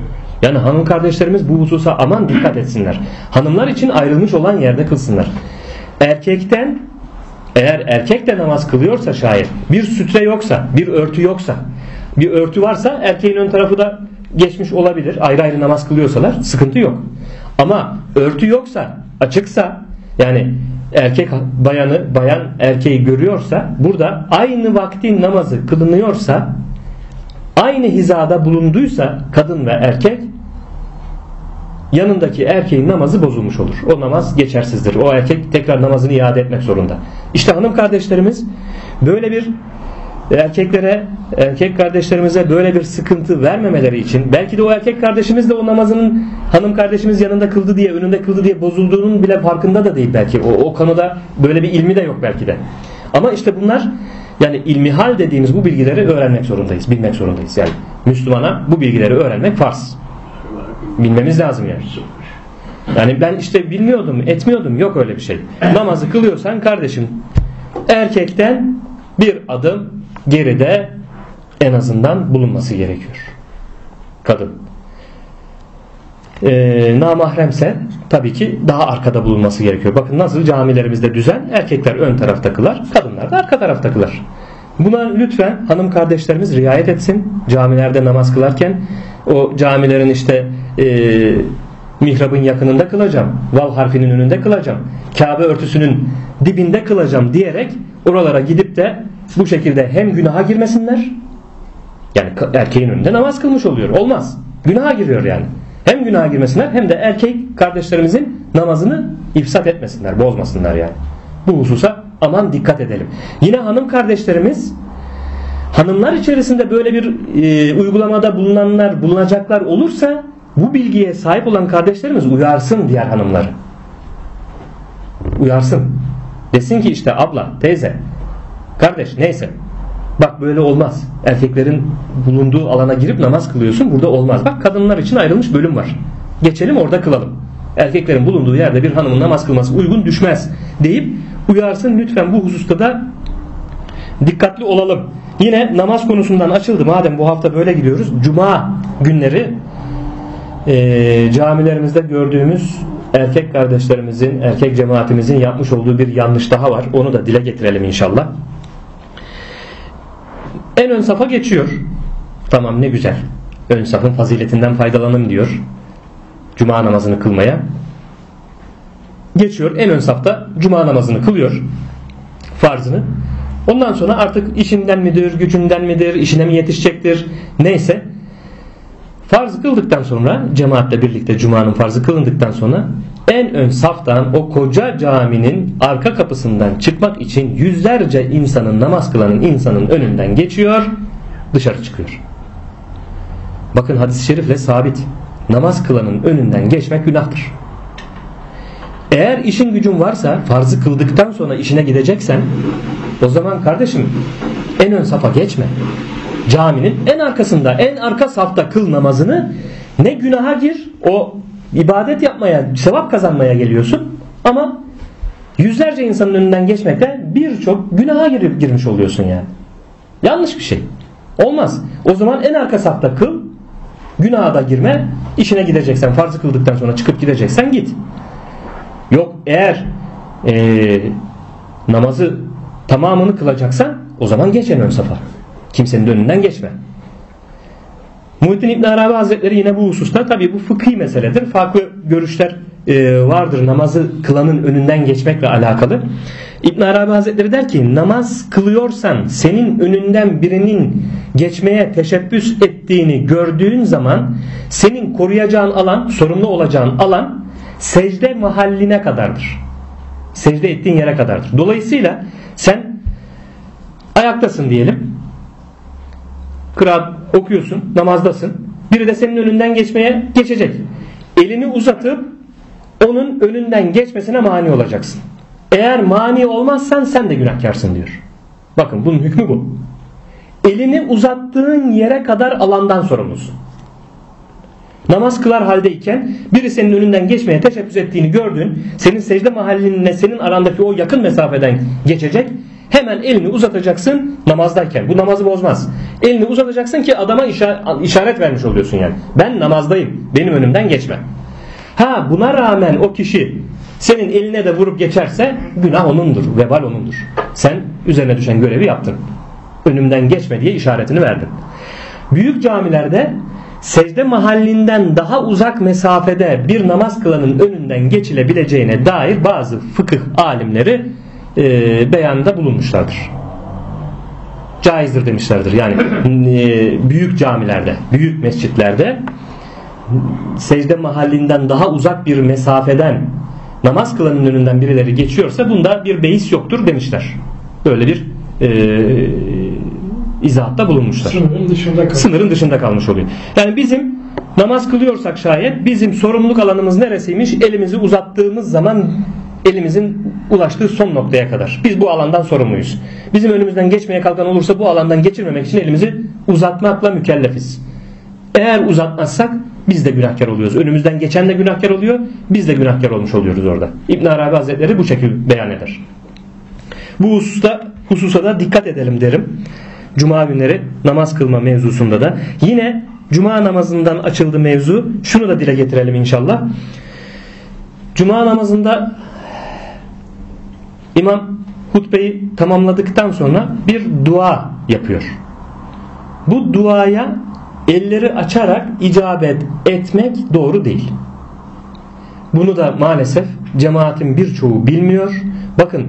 Yani hanım kardeşlerimiz bu hususa aman dikkat etsinler. Hanımlar için ayrılmış olan yerde kılsınlar. Erkekten eğer erkek de namaz kılıyorsa şayet bir sütre yoksa, bir örtü yoksa, bir örtü varsa erkeğin ön tarafı da geçmiş olabilir. Ayrı ayrı namaz kılıyorsalar sıkıntı yok. Ama örtü yoksa, açıksa yani erkek bayanı, bayan erkeği görüyorsa burada aynı vaktin namazı kılınıyorsa aynı hizada bulunduysa kadın ve erkek yanındaki erkeğin namazı bozulmuş olur. O namaz geçersizdir. O erkek tekrar namazını iade etmek zorunda. İşte hanım kardeşlerimiz böyle bir erkeklere, erkek kardeşlerimize böyle bir sıkıntı vermemeleri için belki de o erkek kardeşimiz de o namazının hanım kardeşimiz yanında kıldı diye, önünde kıldı diye bozulduğunun bile farkında da değil belki. O, o konuda böyle bir ilmi de yok belki de. Ama işte bunlar yani ilmihal dediğimiz bu bilgileri öğrenmek zorundayız, bilmek zorundayız. Yani Müslümana bu bilgileri öğrenmek farz. Bilmemiz lazım yani. Yani ben işte bilmiyordum, etmiyordum. Yok öyle bir şey. Namazı kılıyorsan kardeşim erkekten bir adım geride en azından bulunması gerekiyor. Kadın. Ee, namahremse tabii ki daha arkada bulunması gerekiyor. Bakın nasıl camilerimizde düzen erkekler ön tarafta kılar, kadınlar da arka tarafta kılar. Buna lütfen hanım kardeşlerimiz riayet etsin. Camilerde namaz kılarken o camilerin işte e, mihrabın yakınında kılacağım. Vav harfinin önünde kılacağım. Kabe örtüsünün dibinde kılacağım diyerek oralara gidip de bu şekilde hem günaha girmesinler yani erkeğin önünde namaz kılmış oluyor. Olmaz. Günaha giriyor yani. Hem günaha girmesinler hem de erkek kardeşlerimizin namazını ifsat etmesinler, bozmasınlar yani. Bu hususa aman dikkat edelim. Yine hanım kardeşlerimiz hanımlar içerisinde böyle bir e, uygulamada bulunanlar, bulunacaklar olursa bu bilgiye sahip olan kardeşlerimiz uyarsın diğer hanımları. Uyarsın. Desin ki işte abla, teyze, kardeş neyse Bak böyle olmaz. Erkeklerin bulunduğu alana girip namaz kılıyorsun. Burada olmaz. Bak kadınlar için ayrılmış bölüm var. Geçelim orada kılalım. Erkeklerin bulunduğu yerde bir hanımın namaz kılması uygun düşmez deyip uyarsın lütfen bu hususta da dikkatli olalım. Yine namaz konusundan açıldı. Madem bu hafta böyle gidiyoruz. Cuma günleri e, camilerimizde gördüğümüz erkek kardeşlerimizin, erkek cemaatimizin yapmış olduğu bir yanlış daha var. Onu da dile getirelim inşallah. En ön safa geçiyor. Tamam ne güzel. Ön safın faziletinden faydalanım diyor. Cuma namazını kılmaya. Geçiyor en ön safta cuma namazını kılıyor. Farzını. Ondan sonra artık işinden midir, gücünden midir, işine mi yetişecektir neyse. Farz kıldıktan sonra cemaatle birlikte cumanın farzı kılındıktan sonra en ön saftan o koca caminin arka kapısından çıkmak için yüzlerce insanın namaz kılanın insanın önünden geçiyor dışarı çıkıyor. Bakın hadis-i şerifle sabit. Namaz kılanın önünden geçmek günahtır. Eğer işin gücün varsa farzı kıldıktan sonra işine gideceksen o zaman kardeşim en ön safa geçme. Caminin en arkasında en arka safta kıl namazını ne günaha gir o ibadet yapmaya, sevap kazanmaya geliyorsun ama yüzlerce insanın önünden geçmekle birçok günaha girip girmiş oluyorsun yani. Yanlış bir şey. Olmaz. O zaman en arka safta kıl, günaha da girme, işine gideceksen, farzı kıldıktan sonra çıkıp gideceksen git. Yok eğer ee, namazı tamamını kılacaksan o zaman geç en ön safa. Kimsenin önünden geçme. Muhittin İbn Arabi Hazretleri yine bu hususta tabi bu fıkhi meseledir. Farklı görüşler e, vardır namazı kılanın önünden geçmekle alakalı. İbn Arabi Hazretleri der ki namaz kılıyorsan senin önünden birinin geçmeye teşebbüs ettiğini gördüğün zaman senin koruyacağın alan, sorumlu olacağın alan secde mahalline kadardır. Secde ettiğin yere kadardır. Dolayısıyla sen ayaktasın diyelim. Kıraat okuyorsun, namazdasın. Biri de senin önünden geçmeye geçecek. Elini uzatıp onun önünden geçmesine mani olacaksın. Eğer mani olmazsan sen de günahkarsın diyor. Bakın bunun hükmü bu. Elini uzattığın yere kadar alandan sorumlusun. Namaz kılar haldeyken biri senin önünden geçmeye teşebbüs ettiğini gördün. Senin secde mahallinle senin arandaki o yakın mesafeden geçecek. Hemen elini uzatacaksın namazdayken. Bu namazı bozmaz. Elini uzatacaksın ki adama işaret vermiş oluyorsun yani. Ben namazdayım. Benim önümden geçme. Ha buna rağmen o kişi senin eline de vurup geçerse günah onundur. Vebal onundur. Sen üzerine düşen görevi yaptın. Önümden geçme diye işaretini verdin. Büyük camilerde secde mahallinden daha uzak mesafede bir namaz kılanın önünden geçilebileceğine dair bazı fıkıh alimleri e, beyanında bulunmuşlardır. Caizdir demişlerdir. Yani e, büyük camilerde, büyük mescitlerde secde mahallinden daha uzak bir mesafeden namaz kılanın önünden birileri geçiyorsa bunda bir beis yoktur demişler. Böyle bir e, izahatta bulunmuşlar. Sınırın dışında kalmış. Sınırın dışında kalmış oluyor. Yani bizim namaz kılıyorsak şayet bizim sorumluluk alanımız neresiymiş? Elimizi uzattığımız zaman elimizin ulaştığı son noktaya kadar. Biz bu alandan sorumluyuz. Bizim önümüzden geçmeye kalkan olursa bu alandan geçirmemek için elimizi uzatmakla mükellefiz. Eğer uzatmazsak biz de günahkar oluyoruz. Önümüzden geçen de günahkar oluyor. Biz de günahkar olmuş oluyoruz orada. İbn Arabi Hazretleri bu şekilde beyan eder. Bu hususta, hususa da dikkat edelim derim. Cuma günleri namaz kılma mevzusunda da. Yine Cuma namazından açıldı mevzu. Şunu da dile getirelim inşallah. Cuma namazında imam hutbeyi tamamladıktan sonra bir dua yapıyor. Bu duaya elleri açarak icabet etmek doğru değil. Bunu da maalesef cemaatin birçoğu bilmiyor. Bakın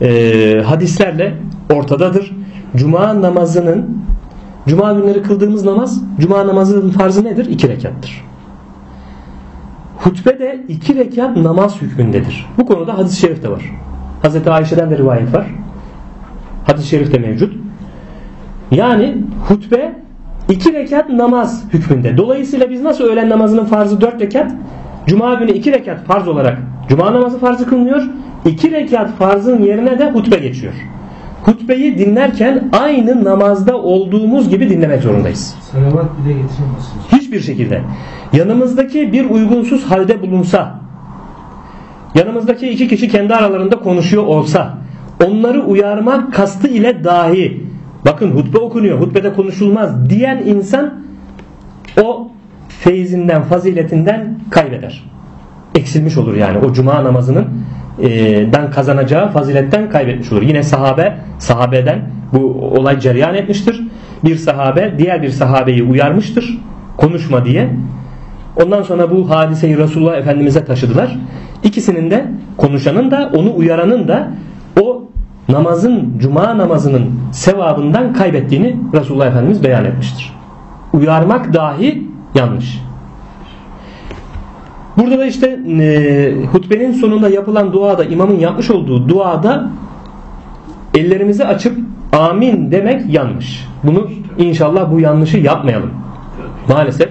e, hadislerle ortadadır. Cuma namazının Cuma günleri kıldığımız namaz Cuma namazının farzı nedir? İki rekattır. Hutbe de iki rekat namaz hükmündedir. Bu konuda hadis-i şerif de var. Hazreti Ayşe'den de rivayet var. Hadis-i şerif de mevcut. Yani hutbe iki rekat namaz hükmünde. Dolayısıyla biz nasıl öğlen namazının farzı dört rekat, cuma günü iki rekat farz olarak cuma namazı farzı kılınıyor. İki rekat farzın yerine de hutbe geçiyor. Hutbeyi dinlerken aynı namazda olduğumuz gibi dinlemek zorundayız. Salavat bile getiremezsiniz. Hiçbir şekilde. Yanımızdaki bir uygunsuz halde bulunsa, yanımızdaki iki kişi kendi aralarında konuşuyor olsa, onları uyarmak kastı ile dahi, bakın hutbe okunuyor, hutbede konuşulmaz diyen insan o feyzinden, faziletinden kaybeder. Eksilmiş olur yani o cuma namazının e, dan kazanacağı faziletten kaybetmiş olur. Yine sahabe, sahabeden bu olay cereyan etmiştir. Bir sahabe diğer bir sahabeyi uyarmıştır. Konuşma diye. Ondan sonra bu hadiseyi Resulullah Efendimiz'e taşıdılar. İkisinin de konuşanın da onu uyaranın da o namazın, cuma namazının sevabından kaybettiğini Resulullah Efendimiz beyan etmiştir. Uyarmak dahi yanlış. Burada da işte e, hutbenin sonunda yapılan duada imamın yapmış olduğu duada ellerimizi açıp amin demek yanlış. Bunu inşallah bu yanlışı yapmayalım. Maalesef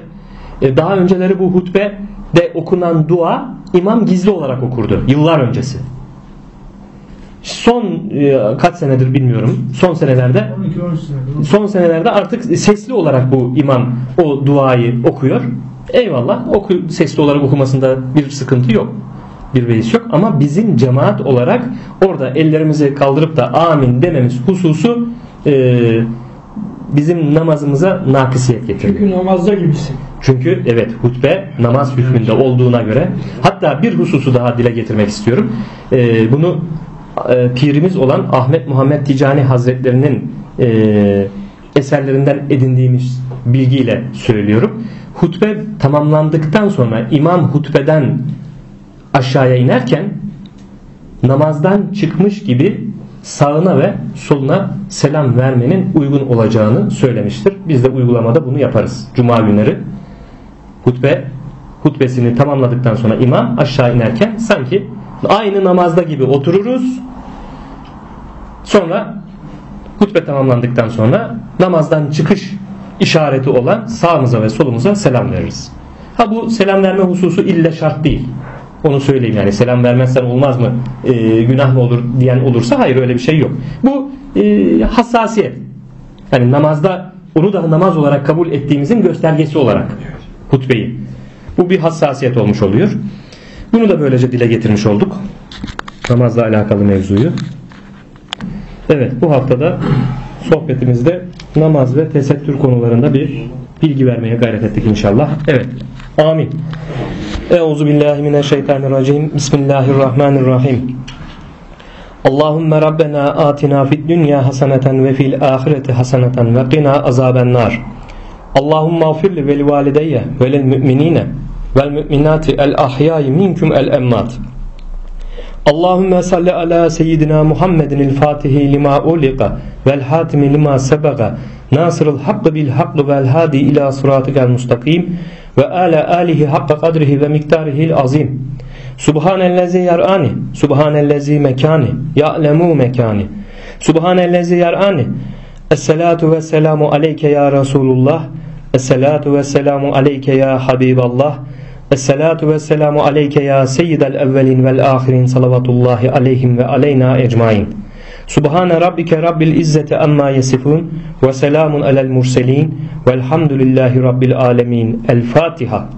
e, daha önceleri bu hutbede okunan dua imam gizli olarak okurdu yıllar öncesi. Son e, kaç senedir bilmiyorum. Son senelerde 12-13 senede. son senelerde artık sesli olarak bu imam o duayı okuyor. Eyvallah oku, sesli olarak okumasında bir sıkıntı yok. Bir beis yok ama bizim cemaat olarak orada ellerimizi kaldırıp da amin dememiz hususu e, bizim namazımıza nakisiyet getiriyor. Çünkü namazda gibisin. Çünkü evet hutbe namaz hükmünde olduğuna göre hatta bir hususu daha dile getirmek istiyorum. Ee, bunu e, pirimiz olan Ahmet Muhammed Ticani Hazretlerinin e, eserlerinden edindiğimiz bilgiyle söylüyorum. Hutbe tamamlandıktan sonra imam hutbeden aşağıya inerken namazdan çıkmış gibi sağına ve soluna selam vermenin uygun olacağını söylemiştir. Biz de uygulamada bunu yaparız. Cuma günleri hutbe hutbesini tamamladıktan sonra imam aşağı inerken sanki aynı namazda gibi otururuz. Sonra hutbe tamamlandıktan sonra namazdan çıkış işareti olan sağımıza ve solumuza selam veririz. Ha bu selam verme hususu ille şart değil. Onu söyleyeyim yani selam vermezsen olmaz mı e, günah mı olur diyen olursa hayır öyle bir şey yok. Bu e, hassasiyet. Yani namazda onu da namaz olarak kabul ettiğimizin göstergesi olarak hutbeyi. Bu bir hassasiyet olmuş oluyor. Bunu da böylece dile getirmiş olduk. Namazla alakalı mevzuyu. Evet bu haftada sohbetimizde namaz ve tesettür konularında bir bilgi vermeye gayret ettik inşallah. Evet. Amin. Euzu billahi mineşşeytanirracim. Bismillahirrahmanirrahim. Allahümme Rabbena atina fid dünya haseneten ve fil ahireti haseneten ve qina azaben nar. Allahümme afirli vel valideyye velel müminine vel müminati el ahyai minkum el emmat. Allahümme salli ala seyyidina Muhammedin el fatihi lima ulika vel hatimi lima sebaga nasırıl hakkı bil hakkı vel hadi ila sıratıkel mustakim ve ala alihi hakka kadrihi ve miktarihil azim. Subhanellezi yar'ani, subhanellezi mekani, ya'lemu mekani. Subhanellezi yar'ani. Esselatu ve selamu aleyke ya Resulullah. Esselatu ve selamu aleyke ya Habiballah. Esselatu ve selamu aleyke ya seyyidel evvelin vel ahirin salavatullahi aleyhim ve aleyna ecmain. Subhane rabbike rabbil izzeti amma yasifun ve selamun alel murselin velhamdülillahi rabbil alemin. El Fatiha.